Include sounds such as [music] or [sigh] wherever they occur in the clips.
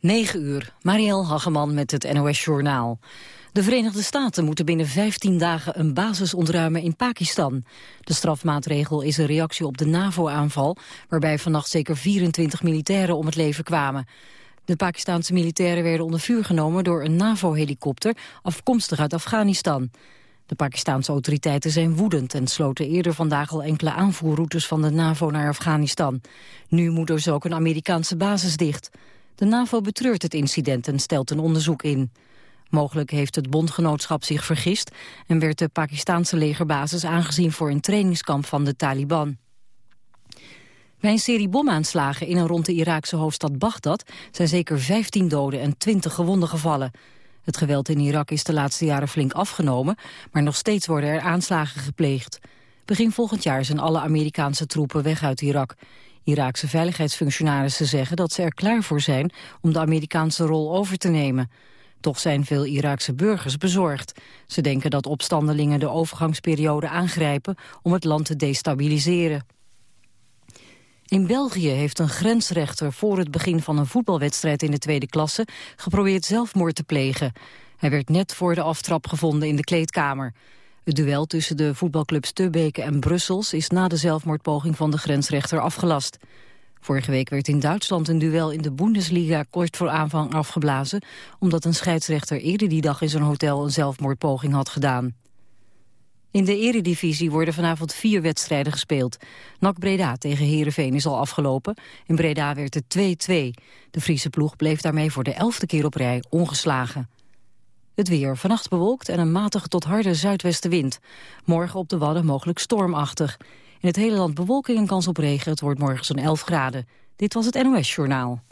9 uur, Marielle Hageman met het NOS Journaal. De Verenigde Staten moeten binnen 15 dagen een basis ontruimen in Pakistan. De strafmaatregel is een reactie op de NAVO-aanval... waarbij vannacht zeker 24 militairen om het leven kwamen. De Pakistanse militairen werden onder vuur genomen door een NAVO-helikopter... afkomstig uit Afghanistan. De Pakistanse autoriteiten zijn woedend en sloten eerder vandaag al enkele aanvoerroutes van de NAVO naar Afghanistan. Nu moet dus ook een Amerikaanse basis dicht. De NAVO betreurt het incident en stelt een onderzoek in. Mogelijk heeft het bondgenootschap zich vergist... en werd de Pakistanse legerbasis aangezien voor een trainingskamp van de Taliban. Bij een serie bomaanslagen in en rond de Iraakse hoofdstad Bagdad... zijn zeker 15 doden en 20 gewonden gevallen. Het geweld in Irak is de laatste jaren flink afgenomen... maar nog steeds worden er aanslagen gepleegd. Begin volgend jaar zijn alle Amerikaanse troepen weg uit Irak. Iraakse veiligheidsfunctionarissen zeggen dat ze er klaar voor zijn... om de Amerikaanse rol over te nemen... Toch zijn veel Iraakse burgers bezorgd. Ze denken dat opstandelingen de overgangsperiode aangrijpen om het land te destabiliseren. In België heeft een grensrechter voor het begin van een voetbalwedstrijd in de tweede klasse geprobeerd zelfmoord te plegen. Hij werd net voor de aftrap gevonden in de kleedkamer. Het duel tussen de voetbalclubs Tubeke en Brussels is na de zelfmoordpoging van de grensrechter afgelast. Vorige week werd in Duitsland een duel in de Bundesliga kort voor aanvang afgeblazen, omdat een scheidsrechter eerder die dag in zijn hotel een zelfmoordpoging had gedaan. In de eredivisie worden vanavond vier wedstrijden gespeeld. NAC Breda tegen Heerenveen is al afgelopen. In Breda werd het 2-2. De Friese ploeg bleef daarmee voor de elfde keer op rij ongeslagen. Het weer. Vannacht bewolkt en een matige tot harde zuidwestenwind. Morgen op de Wadden mogelijk stormachtig. In het hele land bewolking en kans op regen. Het wordt morgen zo'n 11 graden. Dit was het NOS Journaal.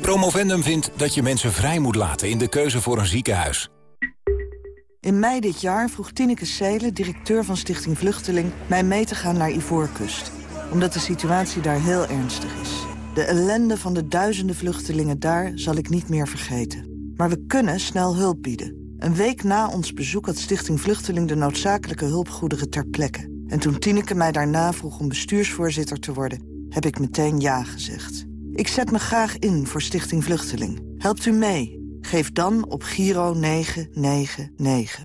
Promovendum vindt dat je mensen vrij moet laten in de keuze voor een ziekenhuis. In mei dit jaar vroeg Tineke Seelen, directeur van Stichting Vluchteling... mij mee te gaan naar Ivoorkust. Omdat de situatie daar heel ernstig is. De ellende van de duizenden vluchtelingen daar zal ik niet meer vergeten. Maar we kunnen snel hulp bieden. Een week na ons bezoek had Stichting Vluchteling de noodzakelijke hulpgoederen ter plekke. En toen Tineke mij daarna vroeg om bestuursvoorzitter te worden, heb ik meteen ja gezegd. Ik zet me graag in voor Stichting Vluchteling. Helpt u mee? Geef dan op Giro 999.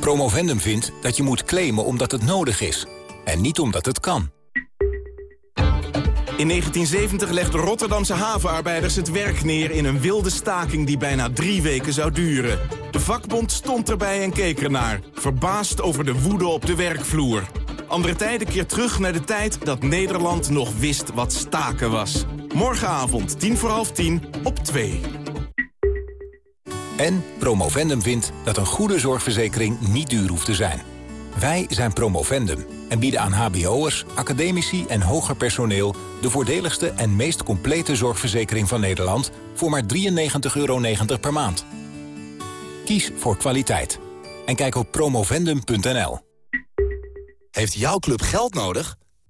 Promovendum vindt dat je moet claimen omdat het nodig is. En niet omdat het kan. In 1970 legden Rotterdamse havenarbeiders het werk neer... in een wilde staking die bijna drie weken zou duren. De vakbond stond erbij en keek ernaar. Verbaasd over de woede op de werkvloer. Andere tijden keer terug naar de tijd dat Nederland nog wist wat staken was. Morgenavond, tien voor half tien, op 2. En Promovendum vindt dat een goede zorgverzekering niet duur hoeft te zijn. Wij zijn Promovendum en bieden aan hbo'ers, academici en hoger personeel... de voordeligste en meest complete zorgverzekering van Nederland... voor maar 93,90 euro per maand. Kies voor kwaliteit. En kijk op promovendum.nl. Heeft jouw club geld nodig?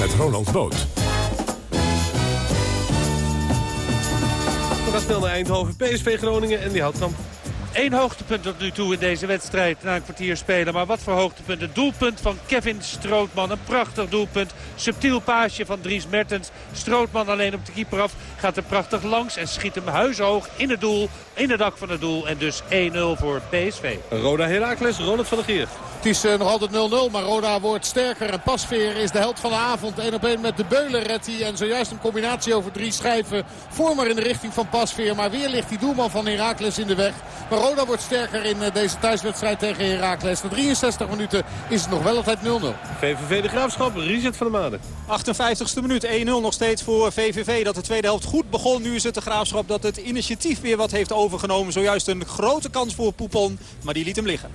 Met Ronald Boot. We gaan snel naar Eindhoven. PSV Groningen en die Houtkamp. Eén hoogtepunt tot nu toe in deze wedstrijd na een kwartier spelen. Maar wat voor hoogtepunt. Het doelpunt van Kevin Strootman. Een prachtig doelpunt. Subtiel paasje van Dries Mertens. Strootman alleen op de keeper af. Gaat er prachtig langs en schiet hem huishoog in het doel. In het dak van het doel. En dus 1-0 voor PSV. Roda Heracles, Ronald van der Geer. Het is uh, nog altijd 0-0, maar Roda wordt sterker. En Pasveer is de held van de avond. 1 op 1 met de Beulen redt hij. En zojuist een combinatie over drie schijven. Voor maar in de richting van Pasveer. Maar weer ligt die doelman van Heracles in de weg. Maar Roda wordt sterker in uh, deze thuiswedstrijd tegen Heracles. Na 63 minuten is het nog wel altijd 0-0. VVV de Graafschap, Richard van der Maden. 58ste minuut, 1-0 nog steeds voor VVV. Dat de tweede helft goed begon. Nu is het de Graafschap dat het initiatief weer wat heeft overgenomen. Zojuist een grote kans voor Poupon, maar die liet hem liggen.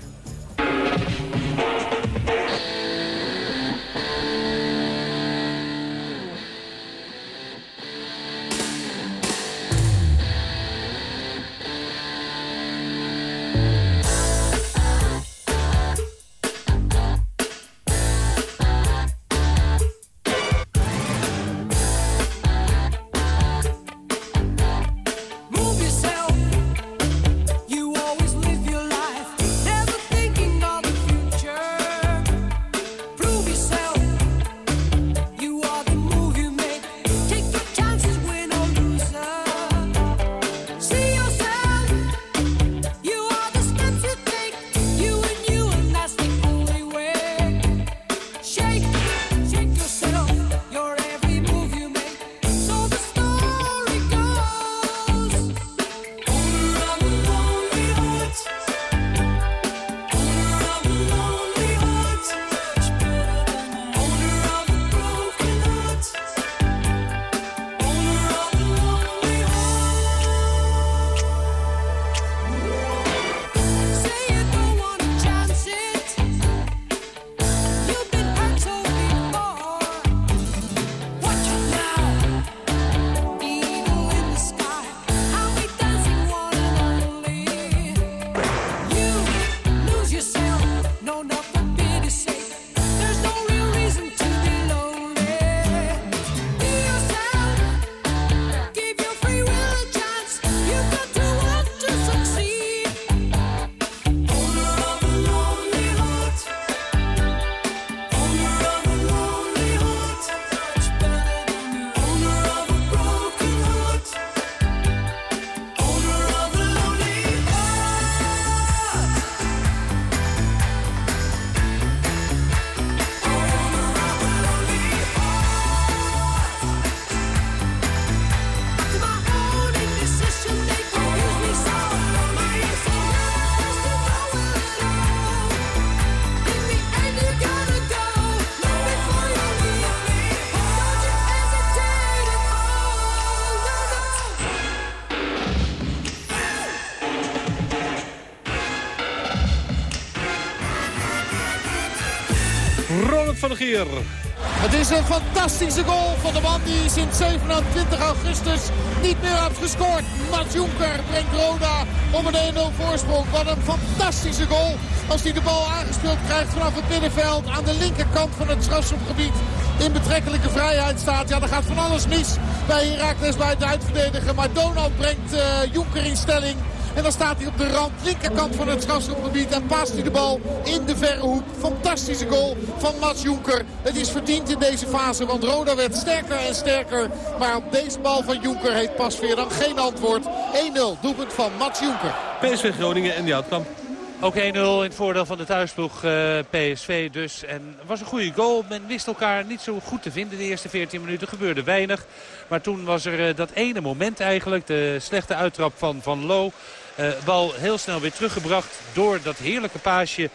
Ronald van der Geer. Het is een fantastische goal van de man die sinds 27 augustus niet meer heeft gescoord. Mats Jonker brengt Roda om een 1-0 voorsprong. Wat een fantastische goal als hij de bal aangespeeld krijgt vanaf het middenveld aan de linkerkant van het strafschopgebied in betrekkelijke vrijheid staat. Ja, er gaat van alles mis bij Herakles bij het uitverdedigen. Maar Donald brengt uh, Jonker in stelling. En dan staat hij op de rand, linkerkant van het strafschopgebied. En paast hij de bal in de verre hoek. Fantastische goal van Mats Jonker. Het is verdiend in deze fase, want Roda werd sterker en sterker. Maar op deze bal van Jonker heeft Pasveer dan geen antwoord. 1-0, doelpunt van Mats Jonker. PSV Groningen en die Houtkamp. Ook 1-0 in het voordeel van de thuisploeg uh, PSV dus. En was een goede goal. Men wist elkaar niet zo goed te vinden de eerste 14 minuten. gebeurde weinig. Maar toen was er uh, dat ene moment eigenlijk. De slechte uittrap van Van Loo. Uh, bal heel snel weer teruggebracht door dat heerlijke paasje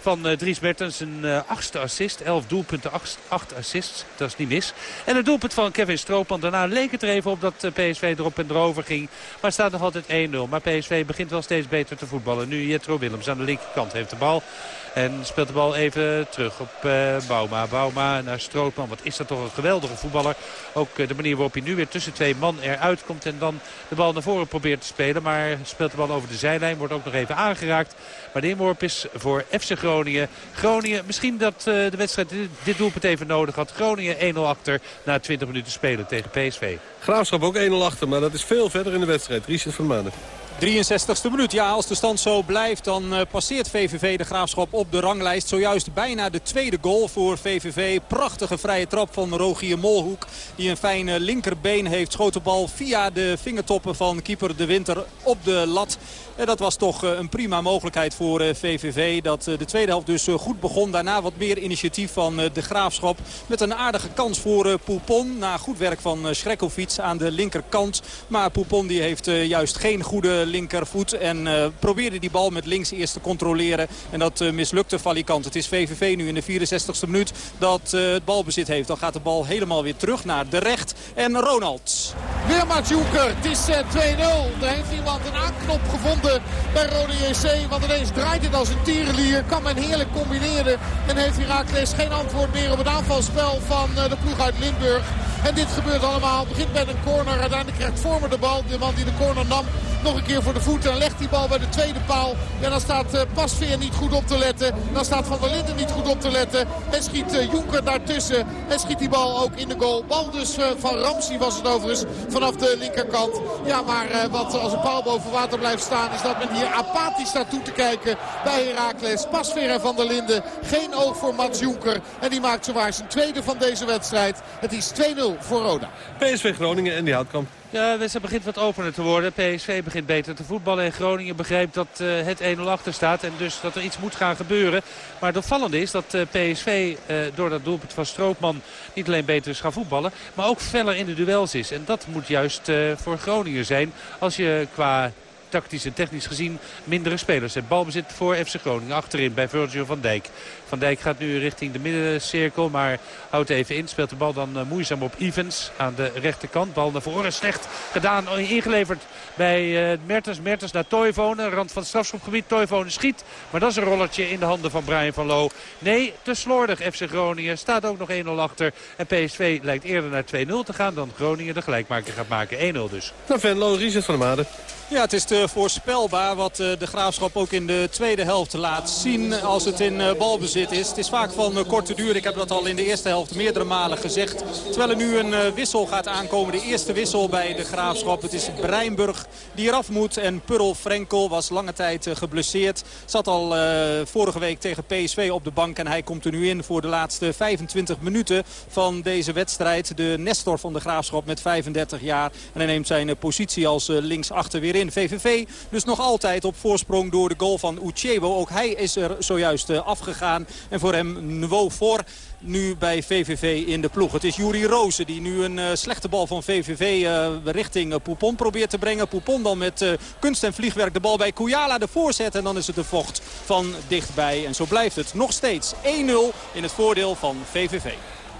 van uh, Dries Mertens. Een uh, achtste assist. Elf doelpunten, acht, acht, assists. Dat is niet mis. En het doelpunt van Kevin Stroopman. Daarna leek het er even op dat uh, PSV erop en erover ging. Maar staat nog altijd 1-0. Maar PSV begint wel steeds beter te voetballen. Nu Jetro Willems aan de linkerkant heeft de bal. En speelt de bal even terug op uh, Bouma. Bouma naar Strootman. Wat is dat toch een geweldige voetballer. Ook uh, de manier waarop hij nu weer tussen twee man eruit komt. En dan de bal naar voren probeert te spelen. Maar speelt de bal over de zijlijn. Wordt ook nog even aangeraakt. Maar de inworp is voor FC Groningen. Groningen, misschien dat uh, de wedstrijd dit, doelpunt even nodig had. Groningen 1-0 achter na 20 minuten spelen tegen PSV. Graafschap ook 1-0 achter. Maar dat is veel verder in de wedstrijd. Richard van Maanden. 63ste minuut. Ja, als de stand zo blijft, dan uh, passeert VVV de Graafschap op de ranglijst. Zojuist bijna de tweede goal voor VVV. Prachtige vrije trap van Rogier Molhoek. Die een fijne linkerbeen heeft. Schoot de bal via de vingertoppen van keeper De Winter op de lat. En dat was toch een prima mogelijkheid voor VVV. Dat de tweede helft dus goed begon. Daarna wat meer initiatief van de Graafschap. Met een aardige kans voor Poupon. Na goed werk van Schrekkelfiets aan de linkerkant. Maar Poupon die heeft juist geen goede linkervoet. En probeerde die bal met links eerst te controleren. En dat mislukte Valikant. Het is VVV nu in de 64ste minuut dat het balbezit heeft. Dan gaat de bal helemaal weer terug naar de recht. En Ronald. Weer Jonker. Het is 2-0. Er heeft iemand een aanknop gevonden bij Rode JC. Want ineens draait het als een tierenlier. Kan men heerlijk combineren. En heeft Herakles geen antwoord meer op het aanvalspel van de ploeg uit Limburg. En dit gebeurt allemaal. Het begint met een corner. Uiteindelijk krijgt Vormer de bal. De man die de corner nam nog een keer voor de voeten. En legt die bal bij de tweede paal. En dan staat uh, Pasveer niet goed op te letten. Dan staat Van der Linden niet goed op te letten. En schiet uh, Jonker daartussen. En schiet die bal ook in de goal. Bal dus uh, van Ramsey was het overigens. Vanaf de linkerkant. Ja, maar wat als een paal boven water blijft staan... is dat men hier apathisch staat toe te kijken bij Heracles. Pasveer en Van der Linden. Geen oog voor Mats Jonker. En die maakt zowaar zijn tweede van deze wedstrijd. Het is 2-0 voor Roda. PSV Groningen en die Houtkamp. Ja, de wedstrijd begint wat opener te worden. PSV begint beter te voetballen en Groningen begrijpt dat uh, het 1-0 achter staat. En dus dat er iets moet gaan gebeuren. Maar het opvallende is dat uh, PSV uh, door dat doelpunt van Stroopman niet alleen beter is gaan voetballen. Maar ook feller in de duels is. En dat moet juist voor Groningen zijn als je qua tactisch en technisch gezien mindere spelers. Het balbezit voor FC Groningen achterin bij Virgil van Dijk. Van Dijk gaat nu richting de middencirkel, maar houdt even in. Speelt de bal dan uh, moeizaam op Evans aan de rechterkant. Bal naar voren, slecht gedaan, ingeleverd bij uh, Mertens. Mertens naar Toivonen, rand van het strafschopgebied. Toivonen schiet, maar dat is een rollertje in de handen van Brian van Loo. Nee, te slordig FC Groningen. Staat ook nog 1-0 achter. En PSV lijkt eerder naar 2-0 te gaan dan Groningen de gelijkmaker gaat maken. 1-0 dus. Nou, Venlo, Richard van der Made. Ja, het is te voorspelbaar wat de Graafschap ook in de tweede helft laat zien als het in balbezit is. Het is vaak van korte duur. Ik heb dat al in de eerste helft meerdere malen gezegd. Terwijl er nu een wissel gaat aankomen. De eerste wissel bij de Graafschap. Het is Breinburg die eraf moet. En Purl Frenkel was lange tijd geblesseerd. Zat al vorige week tegen PSV op de bank. En hij komt er nu in voor de laatste 25 minuten van deze wedstrijd. De Nestor van de Graafschap met 35 jaar. En hij neemt zijn positie als linksachter weer in. VVV dus nog altijd op voorsprong door de goal van Uchebo. Ook hij is er zojuist afgegaan. En voor hem niveau voor nu bij VVV in de ploeg. Het is Juri Rozen die nu een uh, slechte bal van VVV uh, richting Poupon probeert te brengen. Poupon dan met kunst en vliegwerk de bal bij Kouyala de voorzet. En dan is het de vocht van dichtbij. En zo blijft het nog steeds 1-0 in het voordeel van VVV.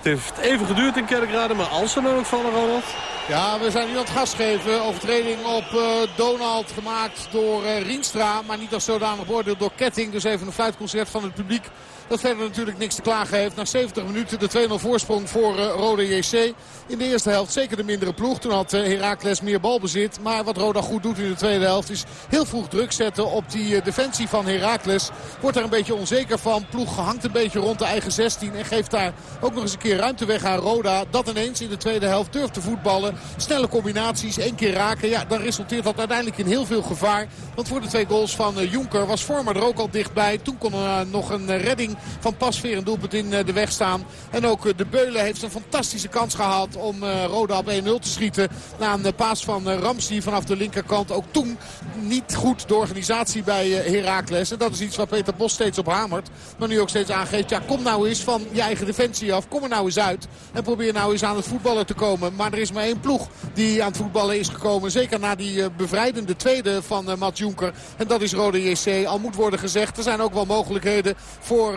Het heeft even geduurd in Kerkrade, maar als ze dan ook vallen, Ronald? Ja, we zijn nu aan het gas geven. Overtreding op uh, Donald gemaakt door uh, Rienstra. Maar niet als zodanig beoordeeld door Ketting. Dus even een fluitconcert van het publiek. Dat verder natuurlijk niks te klagen heeft. Na 70 minuten de 2-0 voorsprong voor uh, Rode JC. In de eerste helft zeker de mindere ploeg. Toen had uh, Heracles meer balbezit. Maar wat Roda goed doet in de tweede helft is heel vroeg druk zetten op die uh, defensie van Heracles. Wordt daar een beetje onzeker van. Ploeg hangt een beetje rond de eigen 16. En geeft daar ook nog eens een keer ruimte weg aan Roda. Dat ineens in de tweede helft durft te voetballen. Snelle combinaties, één keer raken. Ja, dan resulteert dat uiteindelijk in heel veel gevaar. Want voor de twee goals van Jonker was Vormer er ook al dichtbij. Toen kon er nog een redding van Pasveer een doelpunt in de weg staan. En ook de Beulen heeft een fantastische kans gehad om Roda op 1-0 te schieten. Na een paas van Ramsey vanaf de linkerkant. Ook toen niet goed de organisatie bij Heracles. En dat is iets waar Peter Bos steeds op hamert. Maar nu ook steeds aangeeft. Ja, kom nou eens van je eigen defensie af. Kom er nou eens uit. En probeer nou eens aan het voetballen te komen. Maar er is maar één ploeg die aan het voetballen is gekomen. Zeker na die bevrijdende tweede van Mats Jonker. En dat is Rode JC. Al moet worden gezegd. Er zijn ook wel mogelijkheden voor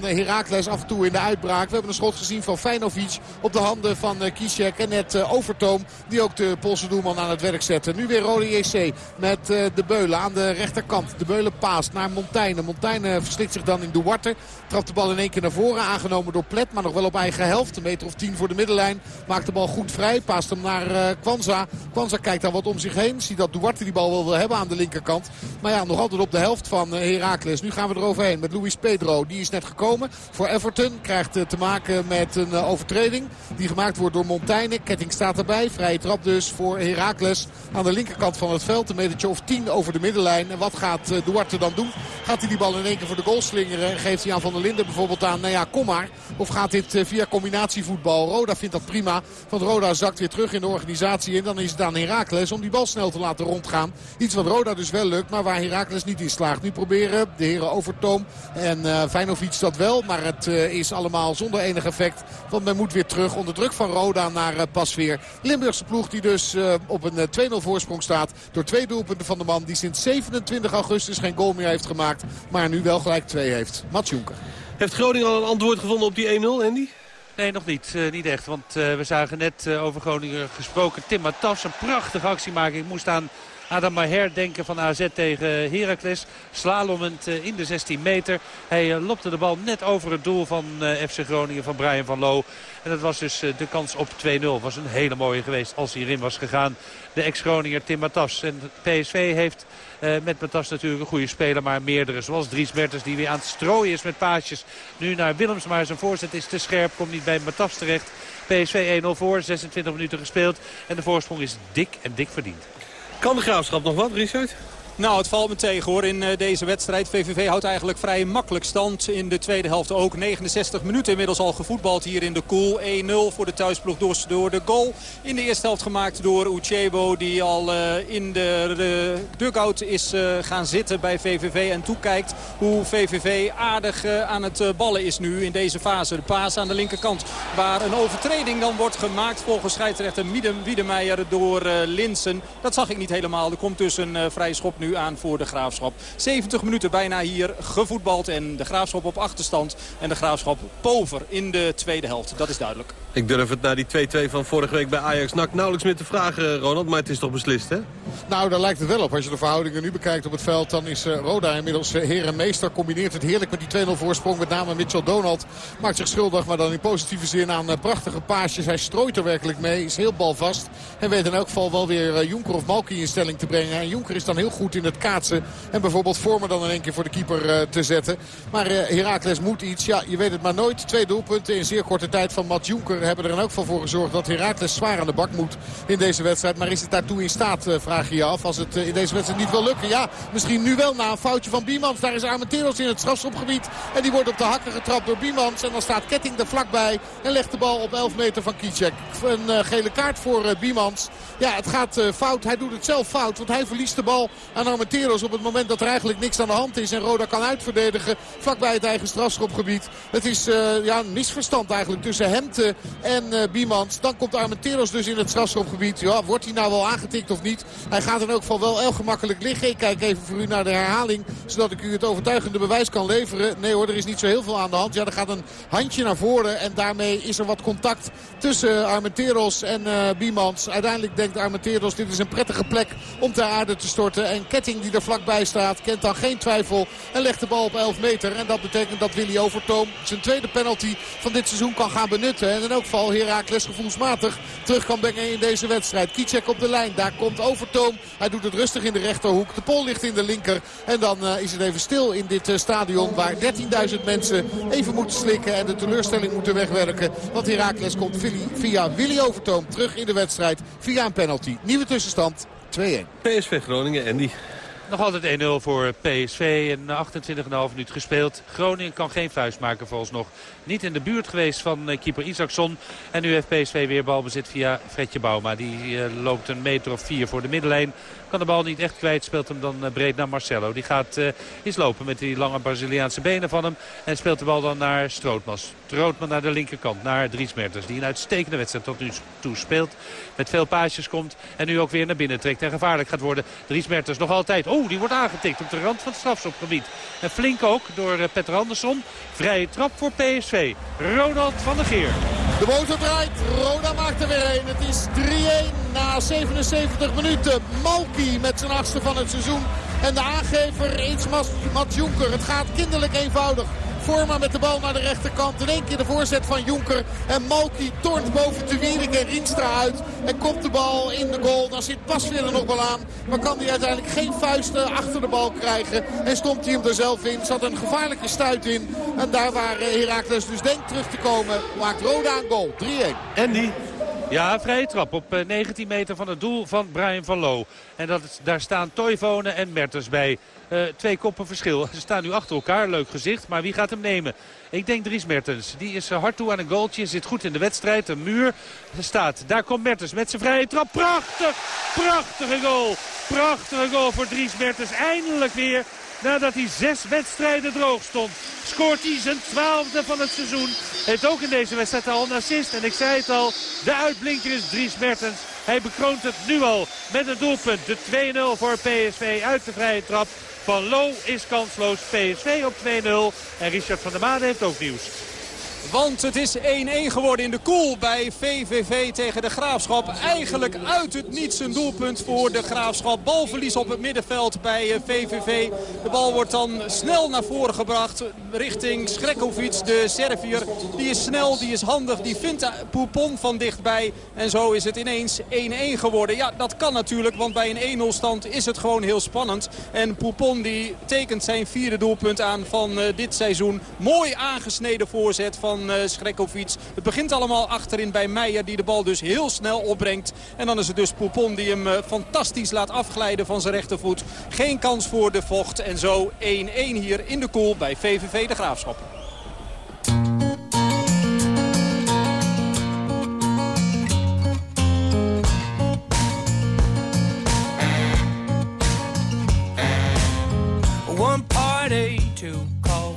Heracles af en toe in de uitbraak. We hebben een schot gezien van Feinovic op de handen van Kicek. En net Overtoom die ook de Poolse doelman aan het werk zette. Nu weer Rode JC met de Beulen aan de rechterkant. De Beulen paast naar Montaigne. Montaigne verslikt zich dan in Duarte. Trapt de bal in één keer naar voren. Aangenomen door Plet, maar nog wel op eigen helft. Een meter of tien voor de middenlijn. Maakt de bal goed vrij. Paast hem naar Kwanza. Kwanza kijkt daar wat om zich heen. Ziet dat Duarte die bal wel wil hebben aan de linkerkant. Maar ja, nog altijd op de helft van Heracles. Nu gaan we eroverheen met Luis Pedro. Die is net gekomen voor Everton. Krijgt uh, te maken met een overtreding. Die gemaakt wordt door Montaigne. Ketting staat erbij. Vrije trap dus voor Heracles. Aan de linkerkant van het veld. Een metertje of tien over de middenlijn. En wat gaat Duarte dan doen? Gaat hij die bal in één keer voor de goal slingeren? En geeft hij aan Van der Linden bijvoorbeeld aan, nou ja, kom maar. Of gaat dit via combinatievoetbal? Roda vindt dat prima. Want Roda zakt weer terug in de organisatie. En dan is het aan Heracles om die bal snel te laten rondgaan. Iets wat Roda dus wel lukt, maar waar Heracles niet in slaagt. Nu proberen de heren Overtoom en uh, Feyenoord dat wel. Maar het uh, is allemaal zonder enig effect. Want men moet weer terug onder druk van Roda naar uh, Pasveer. Limburgse ploeg die dus op een 2-0 voorsprong staat. Door twee doelpunten van de man die sinds 27 augustus geen goal meer heeft gemaakt. Maar nu wel gelijk twee heeft. Mats Jonker. Heeft Groningen al een antwoord gevonden op die 1-0, Andy? Nee, nog niet. Uh, niet echt. Want uh, we zagen net uh, over Groningen gesproken. Tim Matas, een prachtige actiemaking. Moest aan Adam Maher denken van AZ tegen Heracles. Slalomend in de 16 meter. Hij lopte de bal net over het doel van FC Groningen van Brian van Loo. En dat was dus de kans op 2-0. Was een hele mooie geweest als hij erin was gegaan. De ex-Groninger Tim Matas. En PSV heeft met Matas natuurlijk een goede speler, maar meerdere. Zoals Dries Mertens die weer aan het strooien is met paasjes. Nu naar Willems, maar zijn voorzet is te scherp. Komt niet bij Matas terecht. PSV 1-0 voor, 26 minuten gespeeld. En de voorsprong is dik en dik verdiend. Kan de Graafschap nog wat, Richard? Nou, het valt me tegen hoor in uh, deze wedstrijd. VVV houdt eigenlijk vrij makkelijk stand. In de tweede helft ook. 69 minuten inmiddels al gevoetbald hier in de koel. 1-0 voor de thuisploeg door, door de goal. In de eerste helft gemaakt door Uchebo. Die al uh, in de, dugout is uh, gaan zitten bij VVV. En toekijkt hoe VVV aardig aan het ballen is nu in deze fase. De paas aan de linkerkant. Waar een overtreding dan wordt gemaakt volgens scheidsrechter Wiedemeijer door Linsen. Dat zag ik niet helemaal. Er komt dus een vrije schop nu aan voor de Graafschap. 70 minuten bijna hier gevoetbald en de Graafschap op achterstand. En de Graafschap pover in de tweede helft. Dat is duidelijk. Ik durf het na die 2-2 van vorige week bij Ajax NAC nauwelijks meer te vragen, Ronald. Maar het is toch beslist, hè? Nou, daar lijkt het wel op. Als je de verhoudingen nu bekijkt op het veld... dan is uh, Roda inmiddels uh, heer en meester. Combineert het heerlijk met die 2-0 voorsprong. Met name Mitchell Donald maakt zich schuldig, maar dan in positieve zin aan uh, prachtige paasjes. Hij strooit er werkelijk mee, is heel balvast. En weet in elk geval wel weer Jonker of Malki in stelling te brengen. En Jonker is dan heel goed in het kaatsen. En bijvoorbeeld Vormer dan in één keer voor de keeper te zetten. Maar Heracles moet iets. Ja, je weet het maar nooit. Twee doelpunten in zeer korte tijd van Matt Jonker hebben er in elk geval voor gezorgd dat Heracles zwaar aan de bak moet in deze wedstrijd. Maar is het daartoe in staat, vraag je je af. Als het in deze wedstrijd niet wil lukken. Ja, misschien nu wel na een foutje van Biemans. Daar is Armenteros in het strafschopgebied. En die wordt op de hakken getrapt door Biemans. En dan staat Ketting er vlakbij. En legt de bal op 11 meter van Kicek. Een gele kaart voor Biemans. Ja, het gaat fout. Hij doet het zelf fout. Want hij verliest de bal aan aan Armenteros op het moment dat er eigenlijk niks aan de hand is. En Roda kan uitverdedigen vlakbij het eigen strafschopgebied. Het is uh, ja, een misverstand eigenlijk tussen Hemte en uh, Biemans. Dan komt Armenteros dus in het strafschopgebied. Ja, wordt hij nou wel aangetikt of niet? Hij gaat in elk geval wel heel gemakkelijk liggen. Ik kijk even voor u naar de herhaling. Zodat ik u het overtuigende bewijs kan leveren. Nee hoor, er is niet zo heel veel aan de hand. Ja, er gaat een handje naar voren. En daarmee is er wat contact tussen Armenteros en Biemans. Uiteindelijk denkt Armenteros dit is een prettige plek om ter aarde te storten. En Ketting die er vlakbij staat kent dan geen twijfel. En legt de bal op 11 meter. En dat betekent dat Willy Overtoom zijn tweede penalty van dit seizoen kan gaan benutten. En in elk geval Herakles gevoelsmatig terug kan brengen in deze wedstrijd. Kiecek op de lijn. Daar komt Overtoom. Hij doet het rustig in de rechterhoek. De pol ligt in de linker. En dan uh, is het even stil in dit uh, stadion waar 13.000 mensen even moeten slikken. En de teleurstelling moeten wegwerken. Want Herakles komt via Willy Overtoom terug in de wedstrijd via een penalty. Nieuwe tussenstand 2-1. PSV Groningen, Andy. Nog altijd 1-0 voor PSV en 28,5 minuut gespeeld. Groningen kan geen vuist maken nog Niet in de buurt geweest van eh, keeper Isaacson. En nu heeft PSV weer balbezit via Fredje Bouma. Die uh, loopt een meter of vier voor de middenlijn. Kan de bal niet echt kwijt. Speelt hem dan uh, breed naar Marcelo. Die gaat eens lopen met die lange Braziliaanse benen van hem. En speelt de bal dan naar Strootmas. Strootman naar de linkerkant. Naar Dries Mertens. Die een uitstekende wedstrijd tot nu toe speelt. Met veel paasjes komt. En nu ook weer naar binnen trekt. En gevaarlijk gaat worden. Dries Mertens nog altijd. Oh, die wordt aangetikt op de rand van het strafschopgebied. En flink ook door uh, Petter Andersson. Vrije trap voor PSV. Ronald van der Geer. De motor draait. Roda maakt er weer een. Het is 3-1 na 77 minuten. Malki met zijn achtste van het seizoen. En de aangever is Mats Jonker. Het gaat kinderlijk eenvoudig. Vorma met de bal naar de rechterkant. In één keer de voorzet van Jonker. En Malki tornt boven de Wierik en Rienstra uit. En komt de bal in de goal. Dan zit Pasveer er nog wel aan. Maar kan hij uiteindelijk geen vuisten achter de bal krijgen. En stond hij hem er zelf in. Zat een gevaarlijke stuit in. En daar waar Herakles dus denkt terug te komen. Maakt Roda een goal. 3-1. Andy. Ja, vrije trap op 19 meter van het doel van Brian van Loo. En dat, daar staan Toivonen en Mertens bij. Uh, twee koppen verschil. [laughs] Ze staan nu achter elkaar. Leuk gezicht. Maar wie gaat hem nemen? Ik denk Dries Mertens. Die is hard toe aan een goaltje. Zit goed in de wedstrijd. Een muur staat. Daar komt Mertens met zijn vrije trap. Prachtig! Prachtige goal. Prachtige goal voor Dries Mertens. Eindelijk weer nadat hij zes wedstrijden droog stond. Scoort hij zijn twaalfde van het seizoen. Heeft ook in deze wedstrijd al een assist. En ik zei het al, de uitblinker is Dries Mertens. Hij bekroont het nu al met een doelpunt. De 2-0 voor PSV uit de vrije trap. Van Lo is kansloos. PSV op 2-0. En Richard van der Maan heeft ook nieuws. Want het is 1-1 geworden in de koel bij VVV tegen de Graafschap. Eigenlijk uit het niets een doelpunt voor de Graafschap. Balverlies op het middenveld bij VVV. Eh, de bal wordt dan snel naar voren gebracht richting Schrekkovic, de Servier. Die is snel, die is handig, die vindt Poupon van dichtbij. En zo is het ineens 1-1 geworden. Ja, dat kan natuurlijk, want bij een 1-0 stand is het gewoon heel spannend. En Poupon die tekent zijn vierde doelpunt aan van uh, dit seizoen. Mooi aangesneden voorzet van van uh, Het begint allemaal achterin bij Meijer die de bal dus heel snel opbrengt. En dan is het dus Poupon die hem uh, fantastisch laat afglijden van zijn rechtervoet. Geen kans voor de vocht. En zo 1-1 hier in de koel bij VVV de Graafschap. One party to call,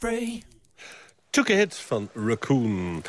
free. Took a hit van Raccoon.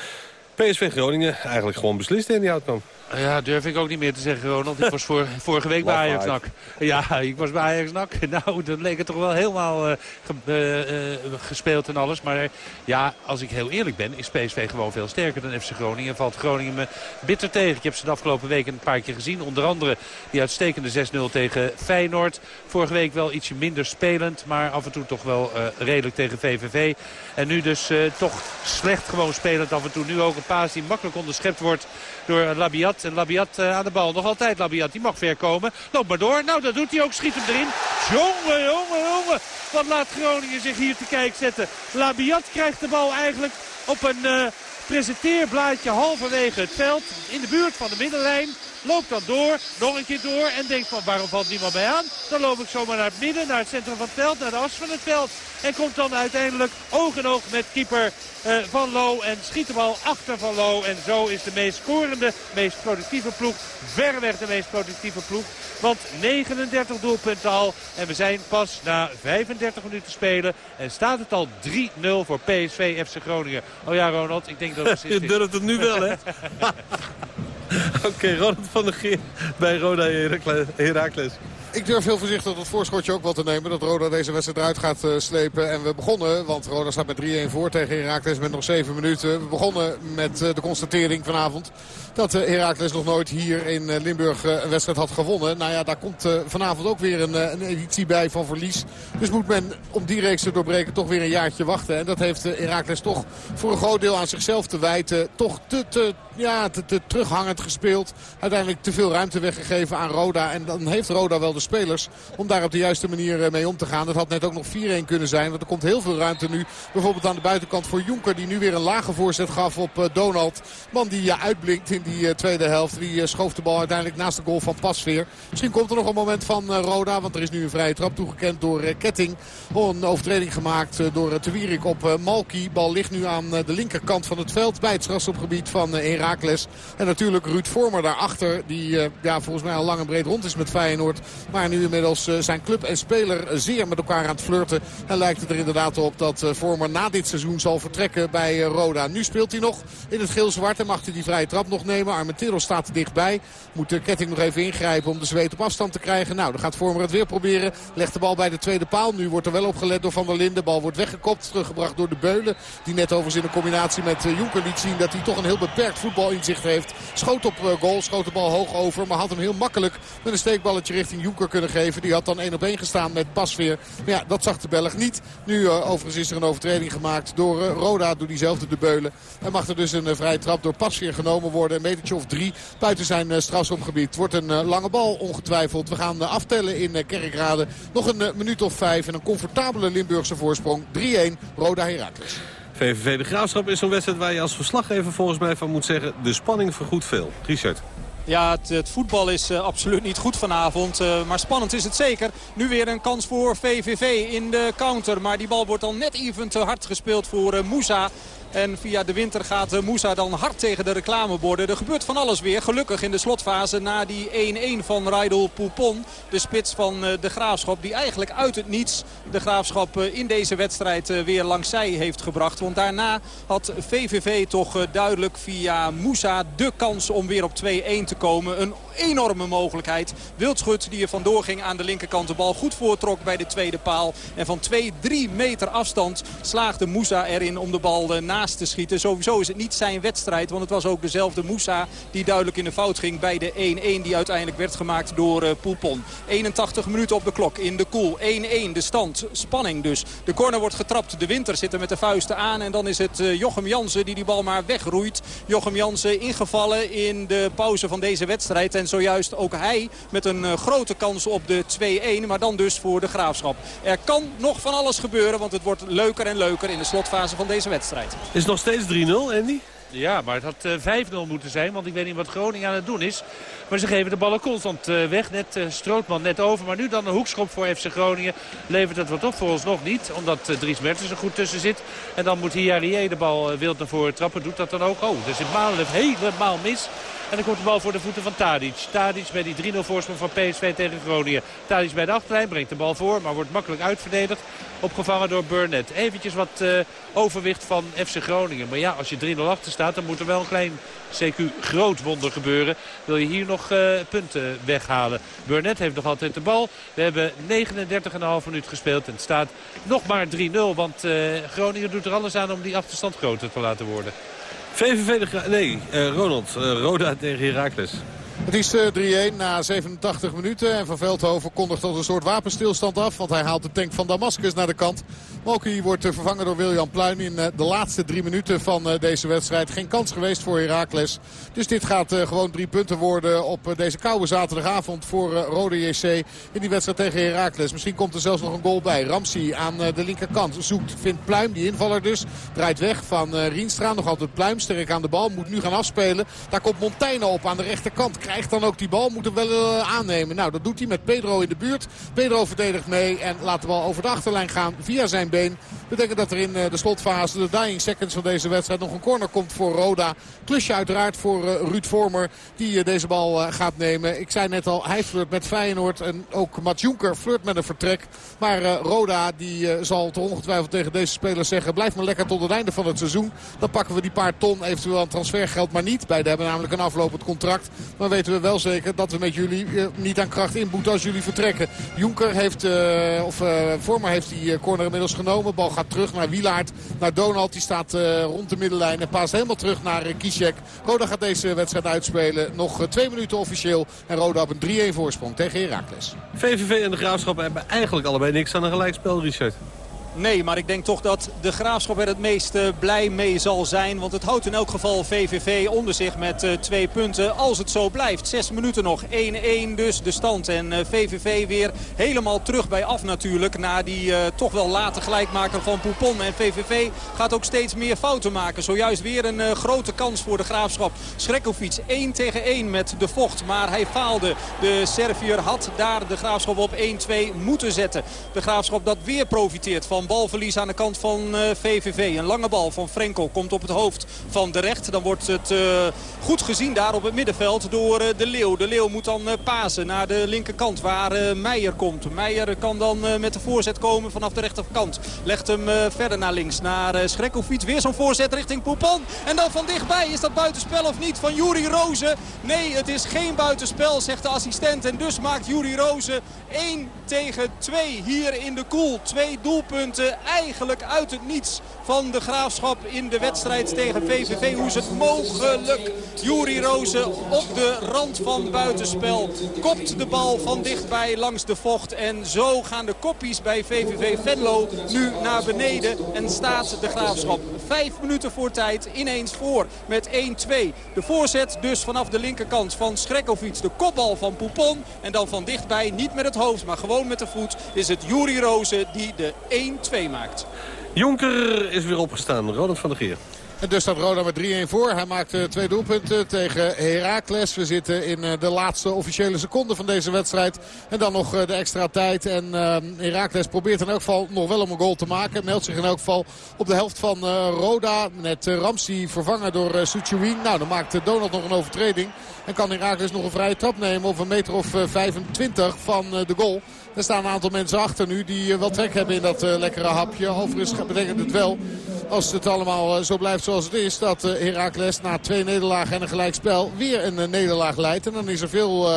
PSV Groningen eigenlijk gewoon beslist in die outcome. Ja, durf ik ook niet meer te zeggen, Ronald. Ik was voor, [laughs] vorige week bij Ajax NAC. Ja, ik was bij Ajax NAC. [laughs] Nou, dat leek het toch wel helemaal eh, ge- eh, eh, gespeeld en alles. Maar ja, als ik heel eerlijk ben, is PSV gewoon veel sterker dan FC Groningen. Valt Groningen me bitter tegen. Ik heb ze de afgelopen weken een paar keer gezien. Onder andere die uitstekende 6-0 tegen Feyenoord. Vorige week wel ietsje minder spelend, maar af en toe toch wel redelijk tegen VVV. En nu dus toch slecht gewoon spelend af en toe. Nu ook een paas die makkelijk onderschept wordt door Labiat. En Labiat eh, aan de bal. Nog altijd Labiat. Die mag ver komen. Loopt maar door. Nou, dat doet hij ook. Schiet hem erin. Jongen, jongen, jongen. Wat laat Groningen zich hier te kijken zetten. Labiat krijgt de bal eigenlijk op een eh, presenteerblaadje halverwege het veld. In de buurt van de middenlijn. Loopt dan door, nog een keer door en denkt van waarom valt niemand bij aan. Dan loop ik zomaar naar het midden, naar het centrum van het veld, naar de as van het veld. En komt dan uiteindelijk oog in oog met keeper eh, Van Lo en schiet de bal achter Van Lo. En zo is de meest scorende, meest productieve ploeg, verreweg de meest productieve ploeg. Want 39 doelpunten al en we zijn pas na 35 minuten spelen. En staat het al 3-0 voor PSV FC Groningen. Oh ja Ronald, ik denk dat het Je durft het nu wel, hè? [laughs] Oké, Ronald van der Geer bij Roda Herakles-. Ik durf heel voorzichtig dat voorschotje ook wel te nemen. Dat Roda deze wedstrijd eruit gaat eh, slepen. En we begonnen, want Roda staat met 3-1 voor tegen Heracles met nog 7 minuten. We begonnen met eh, de constatering vanavond dat eh, Heracles nog nooit hier in Limburg een wedstrijd had gewonnen. Nou ja, daar komt vanavond ook weer een, een editie bij van verlies. Dus moet men om die reeks te doorbreken toch weer een jaartje wachten. En dat heeft Heracles toch voor een groot deel aan zichzelf te wijten. Toch te, te, ja, te, te terughangend gespeeld. Uiteindelijk te veel ruimte weggegeven aan Roda. En dan heeft Roda wel de spelers om daar op de juiste manier eh, mee om te gaan. Dat had net ook nog 4-1 kunnen zijn. Want er komt heel veel ruimte nu. Bijvoorbeeld aan de buitenkant voor Jonker. Die nu weer een lage voorzet gaf op eh, Donald. Man die ja, uitblinkt in die eh, tweede helft. Die eh, schoof de bal uiteindelijk naast de goal van Pasveer. Misschien komt er nog een moment van eh, Roda. Want er is nu een vrije trap toegekend door eh, Ketting. Een overtreding gemaakt eh, door Tewierik op eh, Malki. Bal ligt nu aan eh, de linkerkant van het veld. Bij het strafschopgebied van eh, Heracles. En natuurlijk Ruud Vormer daarachter. Die eh, ja, volgens mij al lang en breed rond is met Feyenoord. Maar nu inmiddels eh, zijn club en speler zeer met elkaar aan het flirten. En lijkt het er inderdaad op dat eh, Vormer na dit seizoen zal vertrekken bij eh, Roda. Nu speelt hij nog in het geel-zwart en mag hij die vrije trap nog nemen. Armentero staat er dichtbij. Moet de ketting nog even ingrijpen om de zweet op afstand te krijgen. Nou, dan gaat Vormer het weer proberen. Legt de bal bij de tweede paal. Nu wordt er wel opgelet door Van der Linden. De bal wordt weggekopt. Teruggebracht door de Beulen. Die net overigens in een combinatie met eh, Jonker liet zien dat hij toch een heel beperkt voetbalinzicht heeft. Schoot op eh, goal. Schoot de bal hoog over. Maar had hem heel makkelijk met een steekballetje richting Jonker Kunnen geven. Die had dan 1 op 1 gestaan met Pasveer. Maar ja, dat zag de Belg niet. Nu overigens is er een overtreding gemaakt door Roda, door diezelfde de Beulen. En mag er dus een vrije trap door Pasveer genomen worden. Een of drie buiten zijn strafschopgebied. Wordt een lange bal ongetwijfeld. We gaan aftellen in Kerkrade. Nog een minuut of vijf en een comfortabele Limburgse voorsprong. 3-1 Roda Heracles. VVV De Graafschap is een wedstrijd waar je als verslaggever volgens mij van moet zeggen... de spanning vergoedt veel. Richard. Ja, het, voetbal is uh, absoluut niet goed vanavond. Uh, maar spannend is het zeker. Nu weer een kans voor VVV in de counter. Maar die bal wordt dan net even te hard gespeeld voor uh, Moussa. En via de winter gaat eh, Moussa dan hard tegen de reclameborden. Er gebeurt van alles weer. Gelukkig in de slotfase na die 1-1 van Raidel Poupon. De spits van eh, de Graafschap die eigenlijk uit het niets de Graafschap eh, in deze wedstrijd weer langs zij heeft gebracht. Want daarna had VVV toch duidelijk via Moussa de kans om weer op 2-1 te komen. Een enorme mogelijkheid. Wildschut die er vandoor ging aan de linkerkant de bal goed voortrok bij de tweede paal. En van 2-3 meter afstand slaagde Moussa erin om de bal na te schieten. Sowieso is het niet zijn wedstrijd. Want het was ook dezelfde Moussa die duidelijk in de fout ging bij de 1-1 die uiteindelijk werd gemaakt door uh, Poupon. 81 minuten op de klok in de koel. 1-1 de stand. Spanning dus. De corner wordt getrapt. De winter zit er met de vuisten aan. En dan is het uh, Jochem Jansen die die bal maar wegroeit. Jochem Jansen ingevallen in de pauze van deze wedstrijd. En zojuist ook hij met een uh, grote kans op de 2-1. Maar dan dus voor de Graafschap. Er kan nog van alles gebeuren. Want het wordt leuker en leuker in de slotfase van deze wedstrijd. Is het nog steeds 3-0, Andy? Ja, maar het had uh, eh, 5-0 moeten zijn, want ik weet niet wat Groningen aan het doen is. Maar ze geven de ballen constant uh, weg. Net uh, Strootman net over, maar nu dan een hoekschop voor FC Groningen. Levert het wat op voor ons nog niet, omdat Dries Mertens er goed tussen zit. En dan moet Hiarie de bal wild naar voren trappen. Doet dat dan ook? Oh, er zit Malev helemaal mis. En dan komt de bal voor de voeten van Tadic. Tadic bij die 3-0 voorsprong van PSV tegen Groningen. Tadic bij de achterlijn brengt de bal voor, maar wordt makkelijk uitverdedigd. Opgevangen door Burnett. Eventjes wat uh, overwicht van FC Groningen. Maar ja, als je 3-0 achter staat, dan moet er wel een klein CQ groot wonder gebeuren. Wil je hier nog uh, punten weghalen. Burnett heeft nog altijd de bal. We hebben 39,5 minuut gespeeld en het staat nog maar 3-0. Want uh, Groningen doet er alles aan om die achterstand groter te laten worden. VVV, nee, uh, Ronald, uh, Roda tegen Heracles. Het is 3-1 eh, na 87 minuten. En Van Veldhoven kondigt als een soort wapenstilstand af. Want hij haalt de tank van Damascus naar de kant. Moki wordt eh, vervangen door William Pluin in eh, de laatste drie minuten van deze wedstrijd. Geen kans geweest voor Heracles. Dus dit gaat gewoon drie punten worden op deze koude zaterdagavond voor Rode JC. In die wedstrijd tegen Heracles. Misschien komt er zelfs nog een goal bij. Ramsey aan de linkerkant zoekt, vindt Pluim, die invaller dus. Draait weg van Rienstra. Nog altijd Pluim, sterk aan de bal. Moet nu gaan afspelen. Daar komt Montaigne op aan de rechterkant krijgt dan ook die bal. Moet wel uh, aannemen. Nou, dat doet hij met Pedro in de buurt. Pedro verdedigt mee en laat de bal over de achterlijn gaan via zijn been. Betekent dat er in uh, de slotfase, de dying seconds van deze wedstrijd, nog een corner komt voor Roda. Klusje uiteraard voor uh, Ruud Vormer die deze bal gaat nemen. Ik zei net al, hij flirt met Feyenoord en ook Mats Jonker flirt met een vertrek. Maar Roda die zal toch ongetwijfeld tegen deze spelers zeggen, blijf maar lekker tot het einde van het seizoen. Dan pakken we die paar ton eventueel aan transfergeld maar niet. Beide hebben namelijk een aflopend contract. Maar weten we wel zeker dat we met jullie uh, niet aan kracht inboeten als jullie vertrekken. Jonker heeft, uh, of uh, Vormer heeft die corner inmiddels genomen. Bal gaat terug naar Wielaert, naar Donald. Die staat rond de middenlijn en paast helemaal terug naar Kishek. Roda gaat deze wedstrijd uitspelen. Nog twee minuten officieel. En Roda op een 3-1 voorsprong tegen Heracles. VVV en de Graafschap hebben eigenlijk allebei niks aan een gelijkspel, Richard. Nee, maar ik denk toch dat de Graafschap er het meest uh, blij mee zal zijn. Want het houdt in elk geval VVV onder zich met uh, twee punten. Als het zo blijft. Zes minuten nog. 1-1 dus de stand. En uh, eh, VVV weer helemaal terug bij af natuurlijk. Na die toch wel late gelijkmaker van Poupon. En VVV gaat ook steeds meer fouten maken. Zojuist weer een grote kans voor de Graafschap. Schrekkovic 1 tegen 1 met de vocht. Maar hij faalde. De Servier had daar de Graafschap op 1-2 moeten zetten. De Graafschap dat weer profiteert van balverlies aan de kant van VVV. Eh, een lange bal van Frenkel komt op het hoofd van de recht. Dan wordt het eh, goed gezien daar op het middenveld door eh, de Leeuw. De Leeuw moet dan pasen naar de linkerkant waar Meijer komt. Meijer kan dan met de voorzet komen vanaf de rechterkant. Legt hem verder naar links naar Schrekkovic. Weer zo'n voorzet richting Poupon. En dan van dichtbij is dat buitenspel of niet van Juri Rozen. Nee, het is geen buitenspel zegt de assistent. En dus maakt Juri Rozen 1 tegen 2 hier in de koel. Twee doelpunten eigenlijk uit het niets van de Graafschap in de wedstrijd tegen VVV. Hoe is het mogelijk? Juri Rozen op de rand van buitenspel. Kopt de bal van dichtbij langs de vocht. En zo gaan de koppies bij VVV Venlo nu naar beneden. En staat de Graafschap vijf minuten voor tijd ineens voor met 1-2. De voorzet dus vanaf de linkerkant van Schrekkovic. De kopbal van Poupon. En dan van dichtbij, niet met het hoofd, maar gewoon met de voet... is het Juri Rozen die de 1-2 maakt. Jonker is weer opgestaan. Ronald van der Geer. En dus staat Roda met 3-1 voor. Hij maakt twee doelpunten tegen Heracles. We zitten in de laatste officiële seconde van deze wedstrijd. En dan nog de extra tijd. En Heracles probeert in elk geval nog wel om een goal te maken. Meldt zich in elk geval op de helft van Roda. Net Ramsey vervangen door Suchuin. Nou, dan maakt Donald nog een overtreding. En kan Heracles nog een vrije trap nemen op een meter of 25 van de goal. Er staan een aantal mensen achter nu die wel trek hebben in dat lekkere hapje. Overigens betekent het wel, als het allemaal zo blijft zoals het is... dat Heracles na twee nederlagen en een gelijkspel weer een nederlaag leidt. En dan is er veel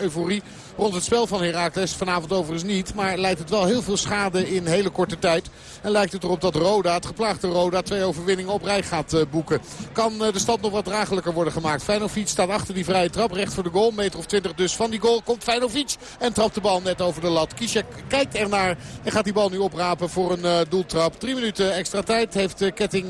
euforie rond het spel van Heracles. Vanavond overigens niet. Maar leidt het wel heel veel schade in hele korte tijd. En lijkt het erop dat Roda, het geplaagde Roda, twee overwinningen op rij gaat uh, boeken. Kan uh, de stad nog wat draaglijker worden gemaakt. Feinovic staat achter die vrije trap. Recht voor de goal. Meter of 20 dus van die goal. Komt Feinovic en trapt de bal net over de lat. Kishek kijkt ernaar en gaat die bal nu oprapen voor een uh, doeltrap. Drie minuten extra tijd heeft Ketting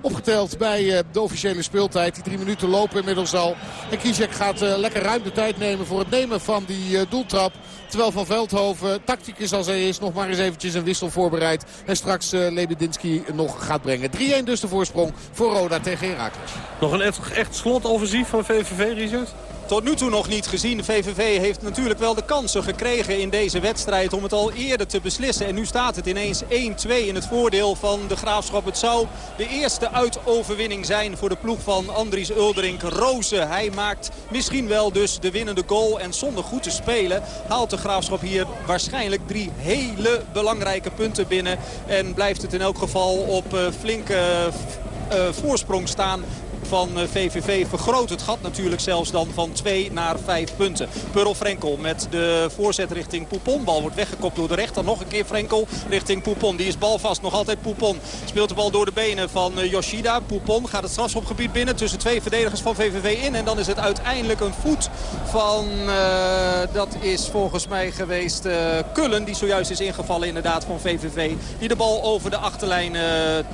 opgeteld bij de officiële speeltijd. Die drie minuten lopen inmiddels al. En Kishek gaat lekker ruim de tijd nemen voor het nemen van die doeltrap. Terwijl Van Veldhoven, tacticus als hij is, nog maar eens eventjes een wissel voorbereidt. En straks uh, Lebedinski nog gaat brengen. 3-1 dus de voorsprong voor Roda tegen Herakles. Nog een echt, echt slotoffensief van VVV, Richard? Tot nu toe nog niet gezien. VVV heeft natuurlijk wel de kansen gekregen in deze wedstrijd om het al eerder te beslissen. En nu staat het ineens 1-2 in het voordeel van de Graafschap. Het zou de eerste uitoverwinning zijn voor de ploeg van Andries Ulderink. Rozen, hij maakt misschien wel dus de winnende goal. En zonder goed te spelen haalt de Graafschap hier waarschijnlijk drie hele belangrijke punten binnen. En blijft het in elk geval op uh, flinke... Uh, voorsprong staan van VVV eh, vergroot het gat natuurlijk zelfs dan van 2 naar 5 punten. Pearl Frenkel met de voorzet richting Poupon. Bal wordt weggekopt door de rechter. Nog een keer Frenkel richting Poupon. Die is balvast. Nog altijd Poupon. Speelt de bal door de benen van eh, Yoshida. Poupon gaat het strafschopgebied binnen tussen twee verdedigers van VVV in. En dan is het uiteindelijk een voet van, uh, dat is volgens mij geweest Kullen. Die zojuist is ingevallen inderdaad van VVV. Die de bal over de achterlijn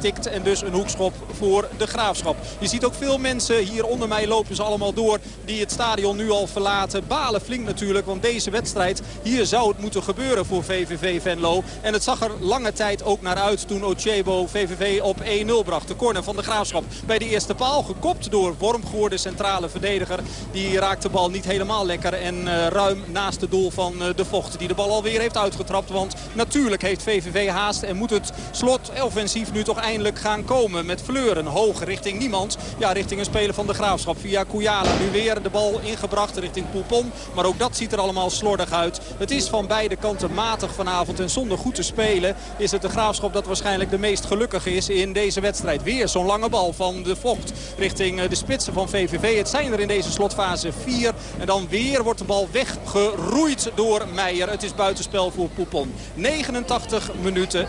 tikt. En dus een hoekschop voor de Graafschap. Je ziet ook veel mensen hier onder mij lopen ze allemaal door die het stadion nu al verlaten. Balen flink natuurlijk, want deze wedstrijd hier zou het moeten gebeuren voor VVV Venlo. En het zag er lange tijd ook naar uit toen Ochebo VVV op 1-0 bracht. De corner van de Graafschap bij de eerste paal. Gekopt door Wormgoor, de centrale verdediger. Die raakt de bal niet helemaal lekker en uh, ruim naast het doel van uh, de Vocht. Die de bal alweer heeft uitgetrapt. Want natuurlijk heeft VVV haast en moet het slot offensief nu toch eindelijk gaan komen. Met Fleuren hoog richting niemand. Ja, richting een speler van de Graafschap via Kouyala. Nu weer de bal ingebracht richting Poupon. Maar ook dat ziet er allemaal slordig uit. Het is van beide kanten matig vanavond. En zonder goed te spelen is het de Graafschap dat waarschijnlijk de meest gelukkige is in deze wedstrijd. Weer zo'n lange bal van de Vocht richting de spitsen van VVV. Het zijn er in deze slotfase vier. En dan weer wordt de bal weggeroeid door Meijer. Het is buitenspel voor Poupon. 89 minuten 1-2.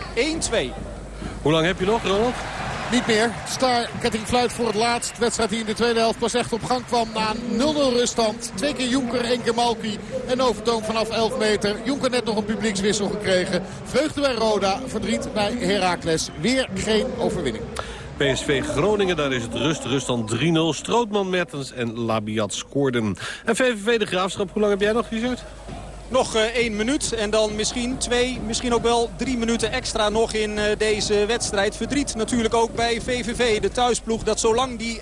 Hoe lang heb je nog, Ronald? Niet meer. Ketting fluit voor het laatst. Wedstrijd die in de tweede helft pas echt op gang kwam na een 0-0 ruststand. Twee keer Jonker, één keer Malki. En overtoon vanaf 11 meter. Jonker net nog een publiekswissel gekregen. Vreugde bij Roda, verdriet bij Heracles. Weer geen overwinning. PSV Groningen, daar is het rust. Rust dan 3-0. Strootman, Mertens en Labiat scoorden. En VVV de Graafschap, hoe lang heb jij nog, Richard? Nog uh, één minuut en dan misschien twee, misschien ook wel drie minuten extra nog in uh, deze wedstrijd. Verdriet natuurlijk ook bij VVV, de thuisploeg dat zolang die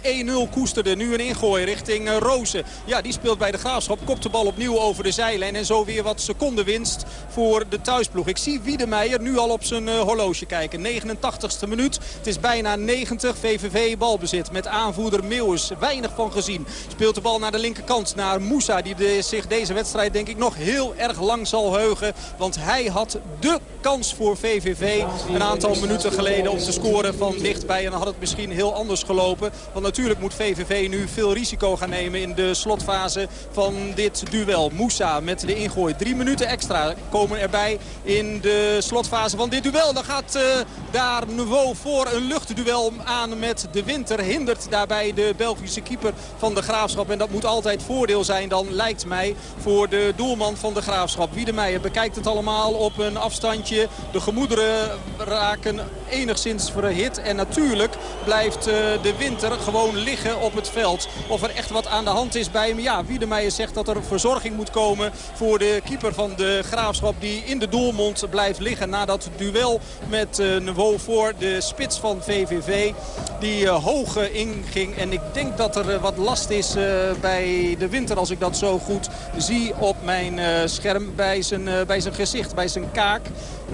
1-0 koesterde. Nu een ingooi richting uh, Rozen. Ja, die speelt bij de Graafschap, kopt de bal opnieuw over de zijlijn. En zo weer wat secondenwinst voor de thuisploeg. Ik zie Wiedemeijer nu al op zijn horloge kijken. 89ste minuut, het is bijna 90. VVV balbezit met aanvoerder Meeuwis. Weinig van gezien. Speelt de bal naar de linkerkant, naar Moussa. Die zich deze wedstrijd denk ik nog heel erg lang zal heugen. Want hij had de kans voor VVV een aantal minuten geleden om te scoren van dichtbij. En dan had het misschien heel anders gelopen. Want natuurlijk moet VVV nu veel risico gaan nemen in de slotfase van dit duel. Moussa met de ingooi. Drie minuten extra komen erbij in de slotfase van dit duel. Dan gaat uh, daar Nouveau voor een luchtduel aan met de winter. Hindert daarbij de Belgische keeper van de Graafschap. En dat moet altijd voordeel zijn dan lijkt mij voor de doelman van de. Wiedemeijer bekijkt het allemaal op een afstandje. De gemoederen raken enigszins verhit. En natuurlijk blijft uh, de winter gewoon liggen op het veld. Of er echt wat aan de hand is bij hem. Ja, Wiedemeijer zegt dat er verzorging moet komen voor de keeper van de Graafschap. Die in de doelmond blijft liggen na dat duel met uh, Niveau voor de spits van VVV. Die uh, hoog inging. En ik denk dat er wat last is bij de winter als ik dat zo goed zie op mijn scherm. Bij zijn, bij zijn gezicht, bij zijn kaak.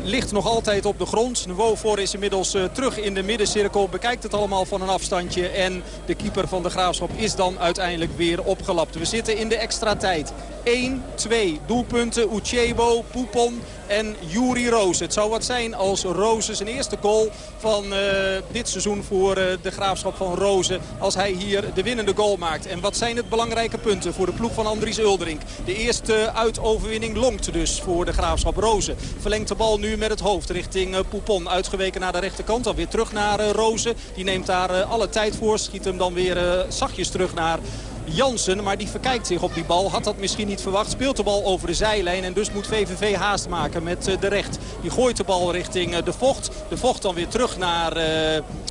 Ligt nog altijd op de grond. Voor is inmiddels terug in de middencirkel. Bekijkt het allemaal van een afstandje. En de keeper van de Graafschap is dan uiteindelijk weer opgelapt. We zitten in de extra tijd. 1-2 doelpunten. Uchebo, Poupon en Juri Roos. Het zou wat zijn als Roos zijn eerste goal van uh, dit seizoen voor uh, de Graafschap van Rozen. Als hij hier de winnende goal maakt. En wat zijn het belangrijke punten voor de ploeg van Andries Uldering. De eerste uitoverwinning longt dus voor de Graafschap Rozen. Verlengt de bal nu met het hoofd richting uh, Poupon. Uitgeweken naar de rechterkant. Dan weer terug naar Rozen. Die neemt daar alle tijd voor. Schiet hem dan weer zachtjes terug naar Jansen. Maar die verkijkt zich op die bal. Had dat misschien niet verwacht. Speelt de bal over de zijlijn. En dus moet VVV haast maken met de recht. Die gooit de bal richting de vocht. De vocht dan weer terug naar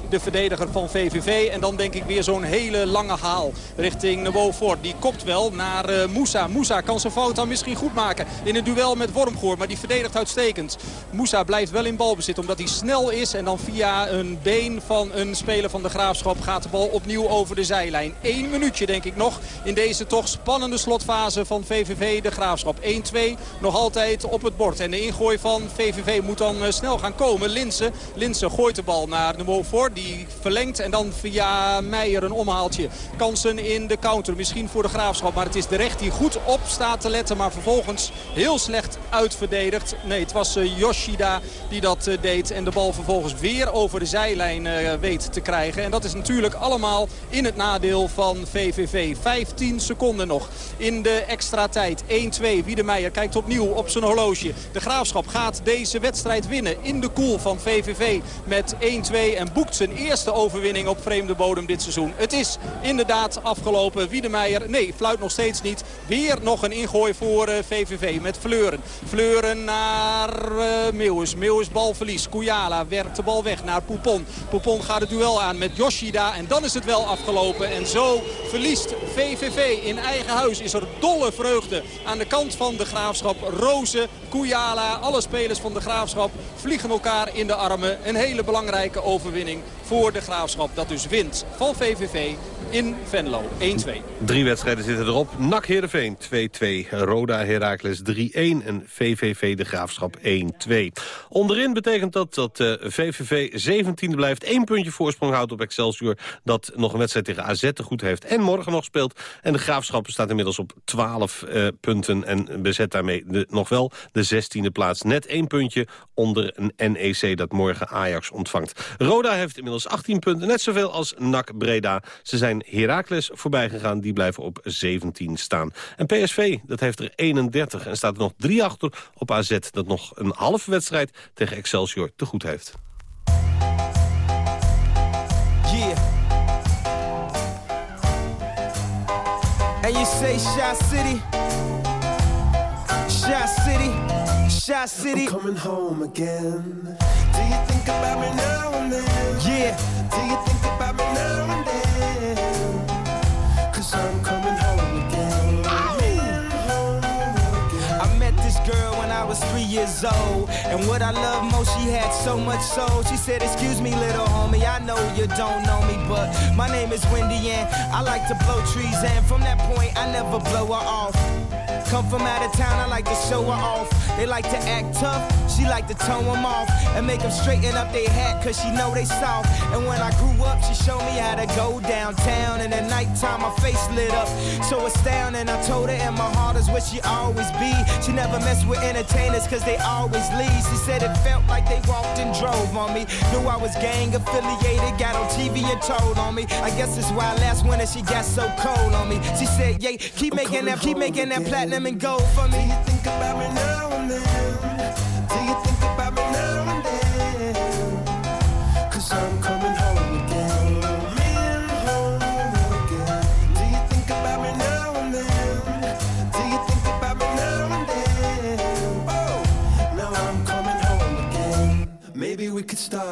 de verdediger van VVV. En dan denk ik weer zo'n hele lange haal richting Nouveau Die kopt wel naar uh, Moussa. Moussa kan zijn fout dan misschien goed maken in het duel met Wormgoor. Maar die verdedigt uitstekend. Moussa blijft wel in balbezit omdat hij snel is. En dan via een been van een speler van de Graafschap gaat de bal opnieuw over de zijlijn. Eén minuutje denk ik nog in deze toch spannende slotfase van VVV de Graafschap. 1-2 nog altijd op het bord. En de ingooi van VVV moet dan uh, snel gaan komen. Linsen, Linsen gooit de bal naar Nouveau die verlengt en dan via Meijer een omhaaltje. Kansen in de counter. Misschien voor de Graafschap. Maar het is de recht die goed op staat te letten. Maar vervolgens heel slecht uitverdedigd. Nee, het was uh, Yoshida die dat uh, deed. En de bal vervolgens weer over de zijlijn uh, weet te krijgen. En dat is natuurlijk allemaal in het nadeel van VVV. 15 seconden nog in de extra tijd. 1-2. Wiedemeijer kijkt opnieuw op zijn horloge. De Graafschap gaat deze wedstrijd winnen in de koel van VVV met 1-2. En boekt zijn eerste overwinning op vreemde bodem dit seizoen. Het is inderdaad afgelopen. Wiedemeijer, nee, fluit nog steeds niet. Weer nog een ingooi voor VVV met Fleuren. Fleuren naar uh, Meeuwis. Meeuwis balverlies. Kouyala werkt de bal weg naar Poupon. Poupon gaat het duel aan met Yoshida. En dan is het wel afgelopen. En zo verliest VVV in eigen huis. Is er dolle vreugde aan de kant van de Graafschap. Rozen, Kouyala, alle spelers van de Graafschap vliegen elkaar in de armen. Een hele belangrijke overwinning voor de Graafschap. Dat dus wint van VVV in Venlo. 1-2. Drie wedstrijden zitten erop. NAC Heerenveen 2-2. Roda Heracles 3-1. En VVV de Graafschap 1-2. Onderin betekent dat dat uh, VVV 17e blijft. één puntje voorsprong houdt op Excelsior. Dat nog een wedstrijd tegen AZ te goed heeft. En morgen nog speelt. En de Graafschap staat inmiddels op 12 uh, punten. En bezet daarmee nog wel de 16e plaats. Net één puntje onder een NEC dat morgen Ajax ontvangt. Roda heeft inmiddels 18 punten. Net zoveel als NAC Breda. Ze zijn Heracles voorbij gegaan. Die blijven op 17 staan. En PSV, dat heeft er 31 en staat er nog drie achter op AZ... dat nog een halve wedstrijd tegen Excelsior te goed heeft. Yeah. And you say Shot City Shot City Shot City I'm coming home again Do you think about me now and then Yeah Do you think about me now and then I'm coming home again. I met this girl when I was three years old. And what I love most, she had so much soul. She said, Excuse me, little homie, I know you don't know me, but my name is Wendy, and I like to blow trees. And from that point, I never blow her off. Come from out of town, I like to show her off. They like to act tough, she like to tone them off. And make them straighten up their hat, cause she know they soft. And when I grew up, she showed me how to go downtown. And at nighttime, my face lit up. So astounding, I told her, and my heart is where she always be. She never mess with entertainers, cause they always leave. She said it felt like they walked and drove on me. Knew I was gang affiliated, got on TV and told on me. I guess it's why last winter she got so cold on me. She said, yeah, keep I'm making that, keep making that platinum and go for me. Do you think about me now and then? Do you think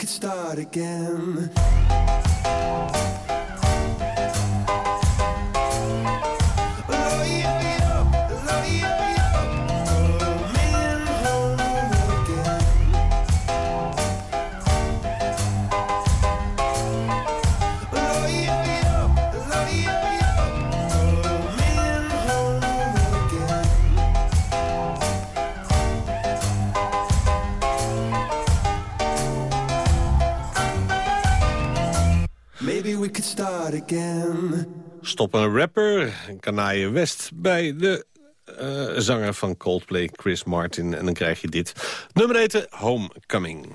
could start again. Again. Stop een rapper, Kanaje West, bij de eh, zanger van Coldplay, Chris Martin. En dan krijg je dit. Nummer heette Homecoming.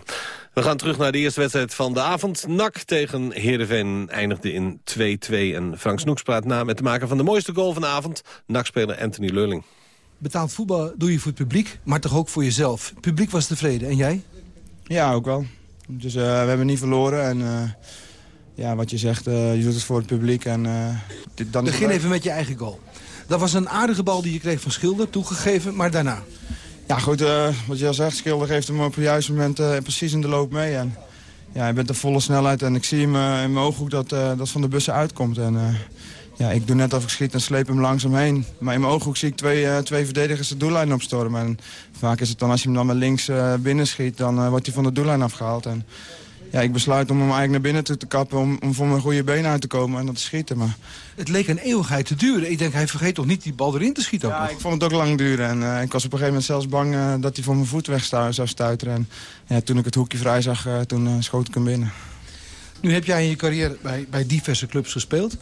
We gaan terug naar de eerste wedstrijd van de avond. NAC tegen Heerenveen eindigde in 2-2. En Frank Snoeks praat na met de maker van de mooiste goal van de avond. NAC-speler Anthony Lulling. Betaald voetbal doe je voor het publiek, maar toch ook voor jezelf. Het publiek was tevreden. En jij? Ja, ook wel. Dus eh, we hebben niet verloren. En eh, ja, wat je zegt, eh, je doet het voor het publiek. En, eh, dit, dan Begin even met je eigen goal. Dat was een aardige bal die je kreeg van Schilder, toegegeven, maar daarna. Ja, goed, eh, wat je al zegt, Schilder geeft hem op het juiste moment eh, precies in de loop mee. En, ja, hij bent op volle snelheid en ik zie hem in mijn ooghoek dat, dat van de bussen uitkomt. En, ja, ik doe net of ik schiet en sleep hem langzaam heen. Maar in mijn ooghoek zie ik twee, twee verdedigers de doellijn opstormen. En vaak is het dan, als je hem dan met links binnen schiet, dan wordt hij van de doellijn afgehaald. En, ja, ik besluit om hem eigenlijk naar binnen toe te kappen om, om voor mijn goede benen uit te komen en dat te schieten. Maar Het leek een eeuwigheid te duren. Ik denk, hij vergeet toch niet die bal erin te schieten Ja, nog? ik vond het ook lang duren. En eh, ik was op een gegeven moment zelfs bang eh, dat hij voor mijn voet weg zou stuiteren. En ja, toen ik het hoekje vrij zag, eh, toen schoot ik hem binnen. Nu heb jij in je carrière bij, bij diverse clubs gespeeld.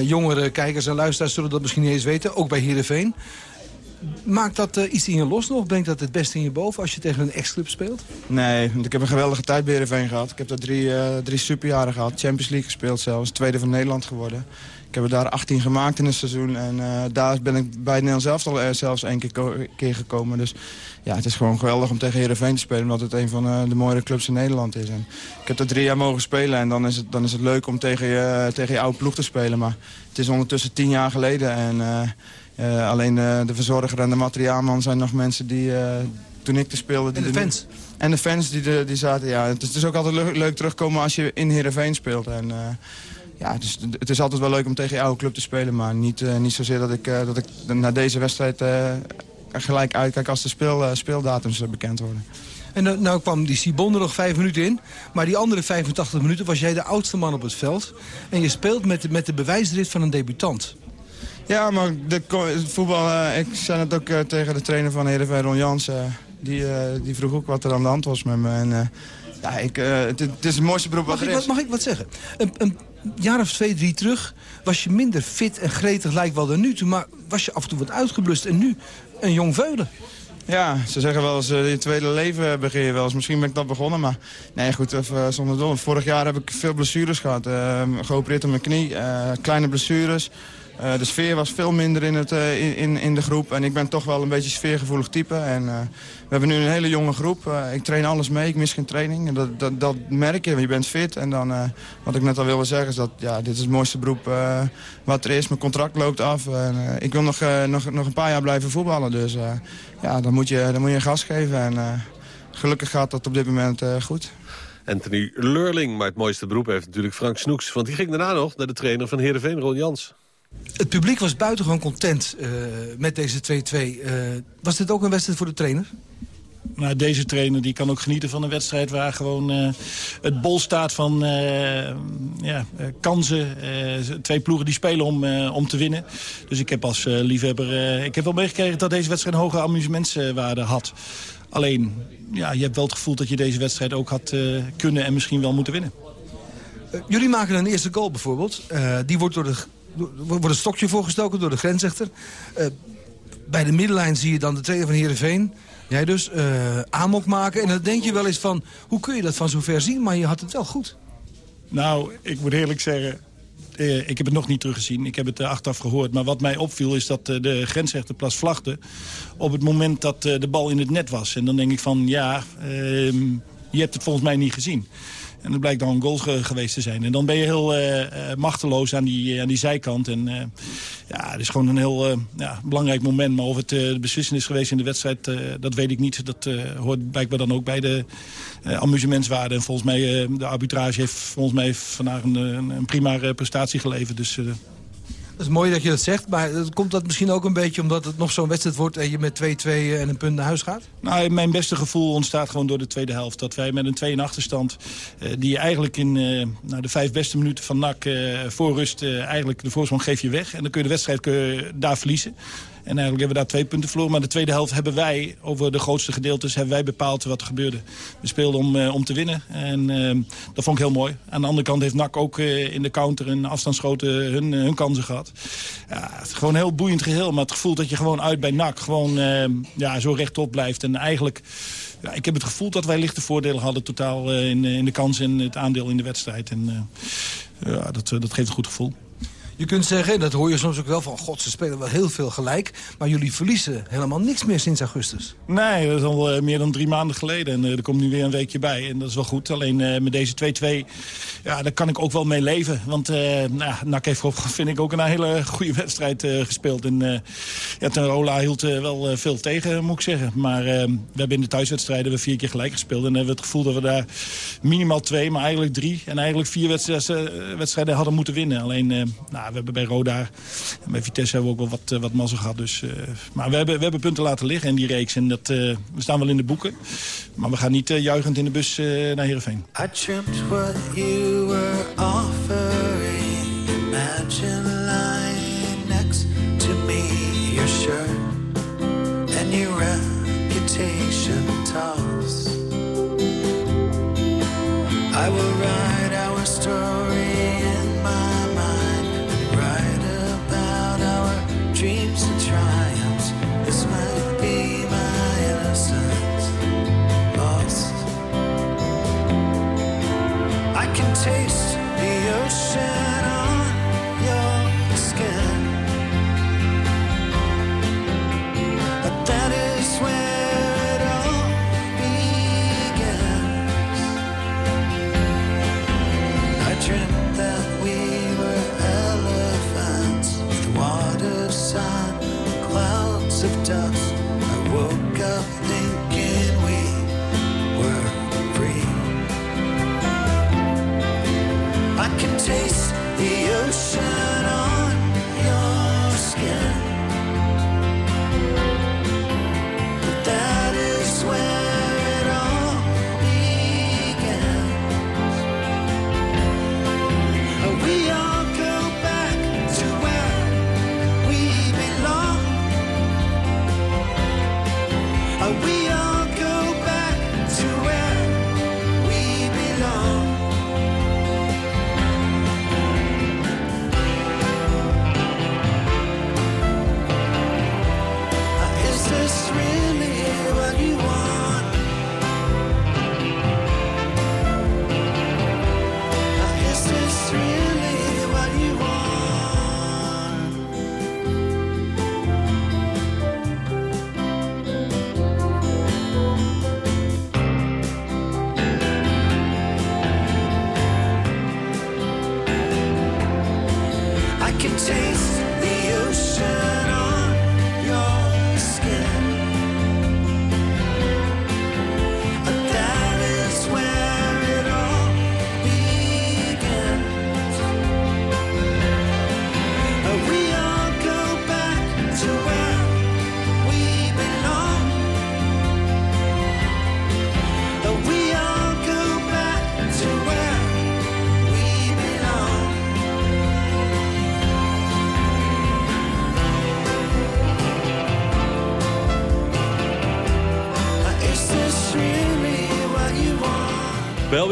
Jongere kijkers en luisteraars zullen dat misschien niet eens weten. Ook bij Heerenveen. Maakt dat eh, iets in je los nog? Brengt dat het beste in je boven als je tegen een ex-club speelt? Nee, want ik heb een geweldige tijd bij Heerenveen gehad. Ik heb daar drie, eh, drie superjaren gehad. Champions League gespeeld zelfs. Tweede van Nederland geworden. Ik heb er daar 18 gemaakt in een seizoen. En eh, daar ben ik bij het Nederlands elftal eh, zelfs één keer, keer gekomen. Dus ja, het is gewoon geweldig om tegen Heerenveen te spelen. Omdat het een van de mooiere clubs in Nederland is. En ik heb er drie jaar mogen spelen. En dan is het, dan is het leuk om tegen je, tegen je oude ploeg te spelen. Maar het is ondertussen tien jaar geleden. En alleen de, de verzorger en de materiaalman zijn nog mensen die... eh, toen ik te speelde... Die En de nu- fans? en de fans die, de, die zaten, ja. Het is, het is ook altijd leuk, leuk terugkomen als je in Heerenveen speelt. En, eh, ja, het, is, het is altijd wel leuk om tegen je oude club te spelen. Maar niet, eh, niet zozeer dat ik, eh, dat ik naar deze wedstrijd eh, gelijk uitkijk als de speel, eh, speeldatums eh, bekend worden. En nou, kwam die Sibon er nog vijf minuten in. Maar die andere 85 minuten was jij de oudste man op het veld. En je speelt met, de- met de bewijsdrift van een debutant. Ja, maar de, voetbal, eh, ik zei het ook eh, tegen de trainer van Heerenveen, Ron Jans. eh, die, die vroeg ook wat er aan de hand was met me. En, ja, ik, het, het is het mooiste beroep wat Mag ik, er wat, is. mag ik wat zeggen? Een, een jaar of twee, drie terug was je minder fit en gretig lijkt wel dan nu toe. Maar was je af en toe wat uitgeblust en nu een jong veulen. Ja, ze zeggen wel eens, uh, je tweede leven begin je wel eens. Misschien ben ik dat begonnen, maar nee, goed, even zonder dol. Vorig jaar heb ik veel blessures gehad. Uh, geopereerd op mijn knie, uh, kleine blessures. Uh, de sfeer was veel minder in, het, uh, in, in de groep. En ik ben toch wel een beetje sfeergevoelig type. En, uh, we hebben nu een hele jonge groep. ik train alles mee, ik mis geen training. En dat, dat, dat merk je, je bent fit. En dan, wat ik net al wilde zeggen, is dat ja, dit is het mooiste beroep wat er is. Mijn contract loopt af. En, ik wil nog, nog, nog een paar jaar blijven voetballen. Dus ja, dan moet, je, dan moet je een gas geven. En gelukkig gaat dat op dit moment goed. Anthony Lurling, maar het mooiste beroep heeft natuurlijk Frank Snoeks. Want die ging daarna nog naar de trainer van Heerenveen, Ron Jans. Het publiek was buitengewoon content uh, met deze 2-2. Uh, was dit ook een wedstrijd voor de trainer? Nou, deze trainer die kan ook genieten van een wedstrijd waar gewoon uh, het bol staat van uh, ja, kansen. twee ploegen die spelen om, om te winnen. Dus ik heb als liefhebber ik heb wel meegekregen dat deze wedstrijd een hoge amusementswaarde had. Alleen, ja, je hebt wel het gevoel dat je deze wedstrijd ook had kunnen en misschien wel moeten winnen. jullie maken een eerste goal bijvoorbeeld. die wordt door de wordt een stokje voorgestoken door de grensrechter. Uh, bij de middenlijn zie je dan de trainer van Heerenveen. Jij dus, uh, maken. En dan denk je wel eens van, hoe kun je dat van zover zien? Maar je had het wel goed. Nou, ik moet eerlijk zeggen... Uh, ik heb het nog niet teruggezien. Ik heb het achteraf gehoord. Maar wat mij opviel is dat de grensrechter plas op het moment dat de bal in het net was. En dan denk ik van, ja, ehm, je hebt het volgens mij niet gezien. En dat blijkt dan een goal ge geweest te zijn. En dan ben je heel uh, machteloos aan die, aan die zijkant. En uh, ja, het is gewoon een heel ja, belangrijk moment. Maar of het de beslissing is geweest in de wedstrijd, dat weet ik niet. Dat hoort blijkbaar dan ook bij de amusementswaarde. En volgens mij, de arbitrage heeft volgens mij vandaag een, een, prima prestatie geleverd. Dus is mooi dat je dat zegt, maar komt dat misschien ook een beetje omdat het nog zo'n wedstrijd wordt... en je met 2-2 en een punt naar huis gaat? Nou, mijn beste gevoel ontstaat gewoon door de tweede helft. Dat wij met een 2 in achterstand, uh, die eigenlijk in uh, nou, de vijf beste minuten van NAC uh, voor rust... eigenlijk de voorsprong geef je weg. En dan kun je de wedstrijd daar verliezen. En eigenlijk hebben we daar twee punten verloren. Maar de tweede helft hebben wij, over de grootste gedeeltes, hebben wij bepaald wat er gebeurde. We speelden om, uh, om te winnen. En uh, dat vond ik heel mooi. Aan de andere kant heeft NAC ook uh, in de counter en afstandsschoten hun, hun kansen gehad. Ja, het is gewoon een heel boeiend geheel. Maar het gevoel dat je gewoon uit bij NAC gewoon ja, zo rechtop blijft. En eigenlijk... Ja, ik heb het gevoel dat wij lichte voordelen hadden totaal in, in de kans en het aandeel in de wedstrijd. En ja, dat, dat geeft een goed gevoel. Je kunt zeggen, en dat hoor je soms ook wel van... god, ze spelen wel heel veel gelijk. Maar jullie verliezen helemaal niks meer sinds augustus. Nee, dat is al uh, meer dan drie maanden geleden. En uh, er komt nu weer een weekje bij. En dat is wel goed. Alleen uh, met deze 2-2, ja, daar kan ik ook wel mee leven. Want nou, NAC heeft [laughs] vind ik ook een hele goede wedstrijd gespeeld. En ja, Ola hield wel veel tegen, moet ik zeggen. Maar we hebben in de thuiswedstrijden we vier keer gelijk gespeeld. En hebben het gevoel dat we daar minimaal twee, maar eigenlijk drie... en eigenlijk vier wedstrijden, wedstrijden hadden moeten winnen. Alleen, nou, we hebben bij Roda en bij Vitesse hebben we ook wel wat, uh, wat mazzel gehad. Dus, uh, maar we hebben, we hebben punten laten liggen in die reeks. En dat, uh, we staan wel in de boeken. Maar we gaan niet juichend in de bus naar Heerenveen. Of dust.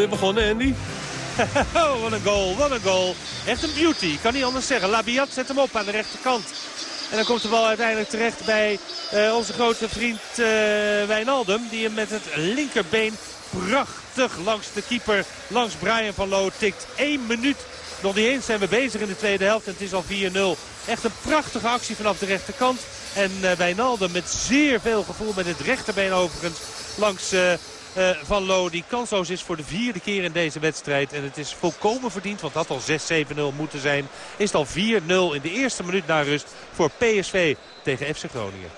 Begonnen, Andy. [laughs] Oh, wat een goal, wat een goal. Echt een beauty, kan niet anders zeggen. Labiat zet hem op aan de rechterkant. En dan komt de bal uiteindelijk terecht bij eh, onze grote vriend eh, Wijnaldum. Die hem met het linkerbeen prachtig langs de keeper, langs Brian van Loo tikt. 1 minuut, nog niet eens zijn we bezig in de tweede helft en het is al 4-0. Echt een prachtige actie vanaf de rechterkant. En eh, Wijnaldum met zeer veel gevoel met het rechterbeen overigens langs... eh, eh, van Lo die kansloos is voor de vierde keer in deze wedstrijd. En het is volkomen verdiend, want het had al 6-7-0 moeten zijn. Is al 4-0 in de eerste minuut na rust voor PSV tegen FC Groningen.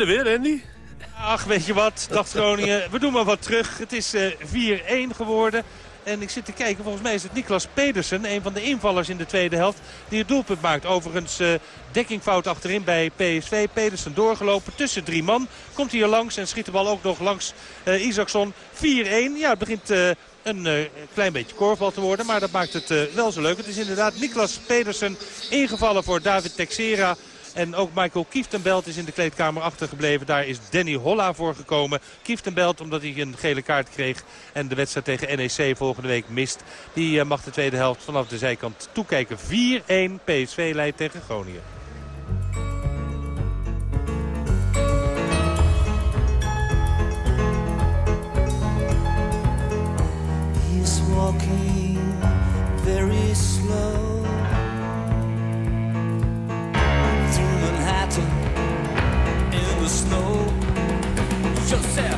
Er weer, Andy? Ach, weet je wat, dacht Groningen. We doen maar wat terug. Het is eh 4-1 geworden. En ik zit te kijken, volgens mij is het Niklas Pedersen, een van de invallers in de tweede helft, die het doelpunt maakt. Overigens eh, dekkingfout achterin bij PSV. Pedersen doorgelopen tussen drie man. Komt hier langs en schiet de bal ook nog langs eh Isaacson. 4-1. Ja, het begint eh, een eh, klein beetje korfbal te worden, maar dat maakt het eh, wel zo leuk. Het is inderdaad Niklas Pedersen ingevallen voor David Texera. En ook Michael Kieftenbelt is in de kleedkamer achtergebleven. Daar is Danny Holla voor gekomen. Kieftenbelt omdat hij een gele kaart kreeg en de wedstrijd tegen NEC volgende week mist. Die eh, mag de tweede helft vanaf de zijkant toekijken. 4-1 PSV leidt tegen Groningen. Walking snow. Joseph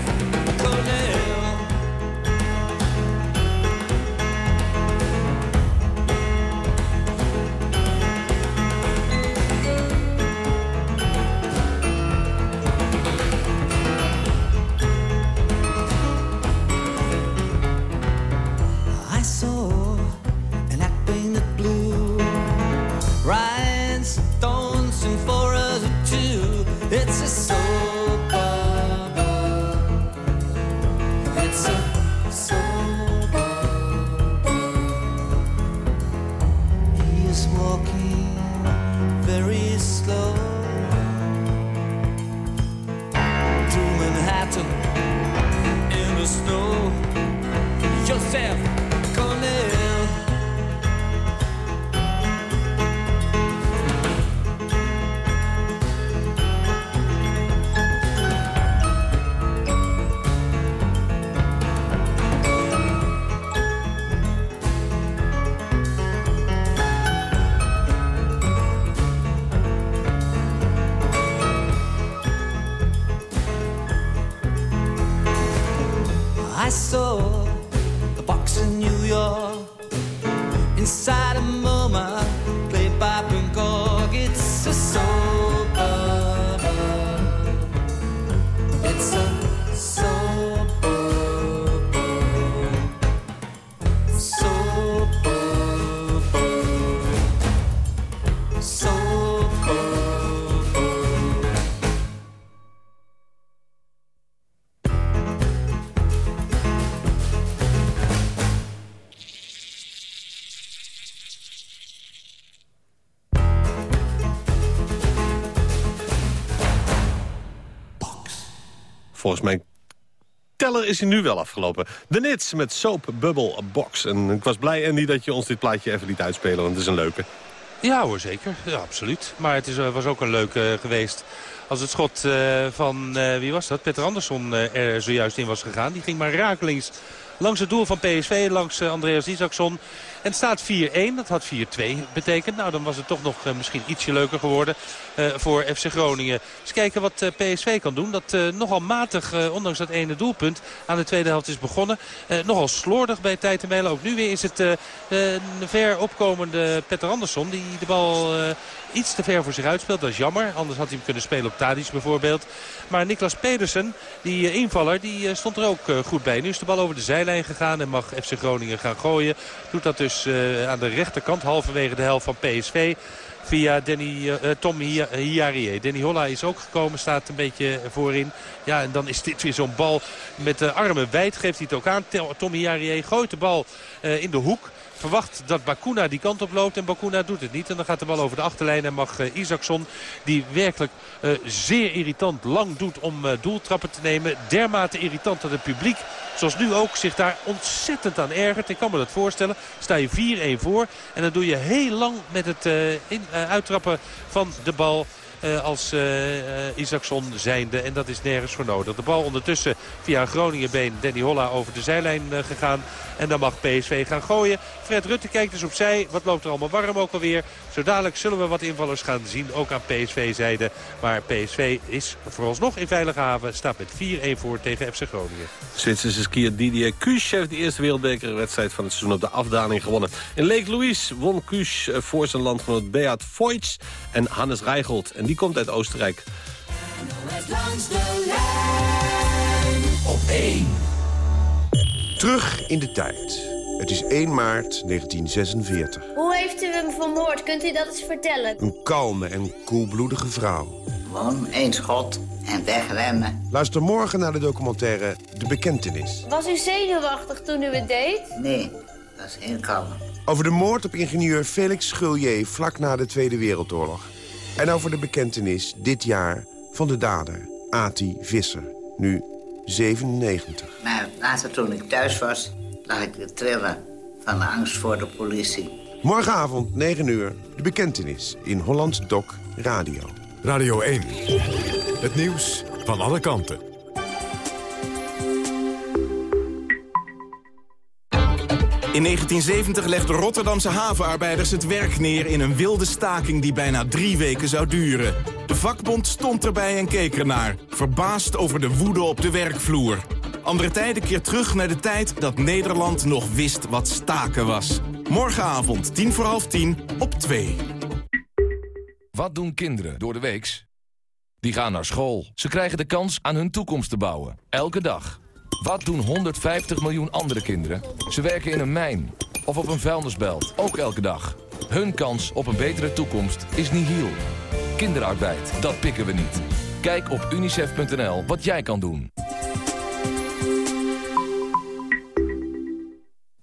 volgens mij teller is hij nu wel afgelopen. De Nits met Soap Bubble Box. En ik was blij, Andy, dat je ons dit plaatje even liet uitspelen, want het is een leuke. Ja hoor, zeker. Ja, absoluut. Maar het is, eh, was ook een leuke geweest als het schot eh, van, eh, wie was dat? Peter Andersson eh, er zojuist in was gegaan. Die ging maar rakelings langs het doel van PSV, langs eh, Andreas Isaacson. En het staat 4-1, dat had 4-2 betekend. Nou, dan was het toch nog eh, misschien ietsje leuker geworden eh, voor FC Groningen. Eens kijken wat eh, PSV kan doen. Dat nogal matig, ondanks dat ene doelpunt, aan de tweede helft is begonnen. Nogal slordig bij tijd mailen. Ook nu weer is het een ver opkomende Petter Andersson die de bal iets te ver voor zich uitspeelt. Dat is jammer. Anders had hij hem kunnen spelen op Tadic bijvoorbeeld. Maar Niklas Pedersen, die invaller, die stond er ook goed bij. Nu is de bal over de zijlijn gegaan en mag FC Groningen gaan gooien. Doet dat dus eh, aan de rechterkant, halverwege de helft van PSV. Via Danny, eh, Tom. Danny Holla is ook gekomen, staat een beetje voorin. Ja, en dan is dit weer zo'n bal met de armen wijd. Geeft hij het ook aan. Tom Hiarie gooit de bal in de hoek. Verwacht dat Bakuna die kant op loopt en Bakuna doet het niet. En dan gaat de bal over de achterlijn en mag eh, Isaacson, die werkelijk eh, zeer irritant lang doet om eh, doeltrappen te nemen. Dermate irritant dat het publiek, zoals nu ook, zich daar ontzettend aan ergert. Ik kan me dat voorstellen. Sta je 4-1 voor en dan doe je heel lang met het in, uittrappen van de bal als eh, eh, Isaacson zijnde. En dat is nergens voor nodig. De bal ondertussen via een Groningenbeen Danny Holla over de zijlijn gegaan. En dan mag PSV gaan gooien. Fred Rutte kijkt dus opzij. Wat loopt er allemaal warm ook alweer. Zo dadelijk zullen we wat invallers gaan zien. Ook aan PSV-zijde. Maar PSV is vooralsnog in veilige haven. Staat met 4-1 voor tegen FC Groningen. Zwitserse skier Didier Kusch heeft de eerste wereldbekerwedstrijd van het seizoen op de afdaling gewonnen. In Lake Louise won Kusch eh, voor zijn landgenoot Beat Voigt en Hannes Reichelt. En die komt uit Oostenrijk. Langs de lijn op 1. Terug in de tijd. Het is 1 maart 1946. Hoe heeft u hem vermoord? Kunt u dat eens vertellen? Een kalme en koelbloedige vrouw. Gewoon één schot en wegrennen. Luister morgen naar de documentaire De Bekentenis. Was u zenuwachtig toen u het deed? Nee, dat is heel kalm. Over de moord op ingenieur Felix Schullier vlak na de Tweede Wereldoorlog. En over de bekentenis dit jaar van de dader, Ati Visser. Nu 97. Maar later toen ik thuis was, lag ik te trillen van de angst voor de politie. Morgenavond, 9 uur, de bekentenis in Holland Doc Radio. Radio 1. Het nieuws van alle kanten. In 1970 legden Rotterdamse havenarbeiders het werk neer in een wilde staking die bijna drie weken zou duren. De vakbond stond erbij en keek ernaar, verbaasd over de woede op de werkvloer. Andere tijden keer terug naar de tijd dat Nederland nog wist wat staken was. Morgenavond, tien voor half tien, op 2. Wat doen kinderen door de weeks? Die gaan naar school. Ze krijgen de kans aan hun toekomst te bouwen. Elke dag. Wat doen 150 miljoen andere kinderen? Ze werken in een mijn of op een vuilnisbelt. Ook elke dag. Hun kans op een betere toekomst is nihil. Kinderarbeid, dat pikken we niet. Kijk op unicef.nl wat jij kan doen.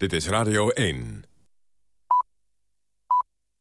Dit is Radio 1.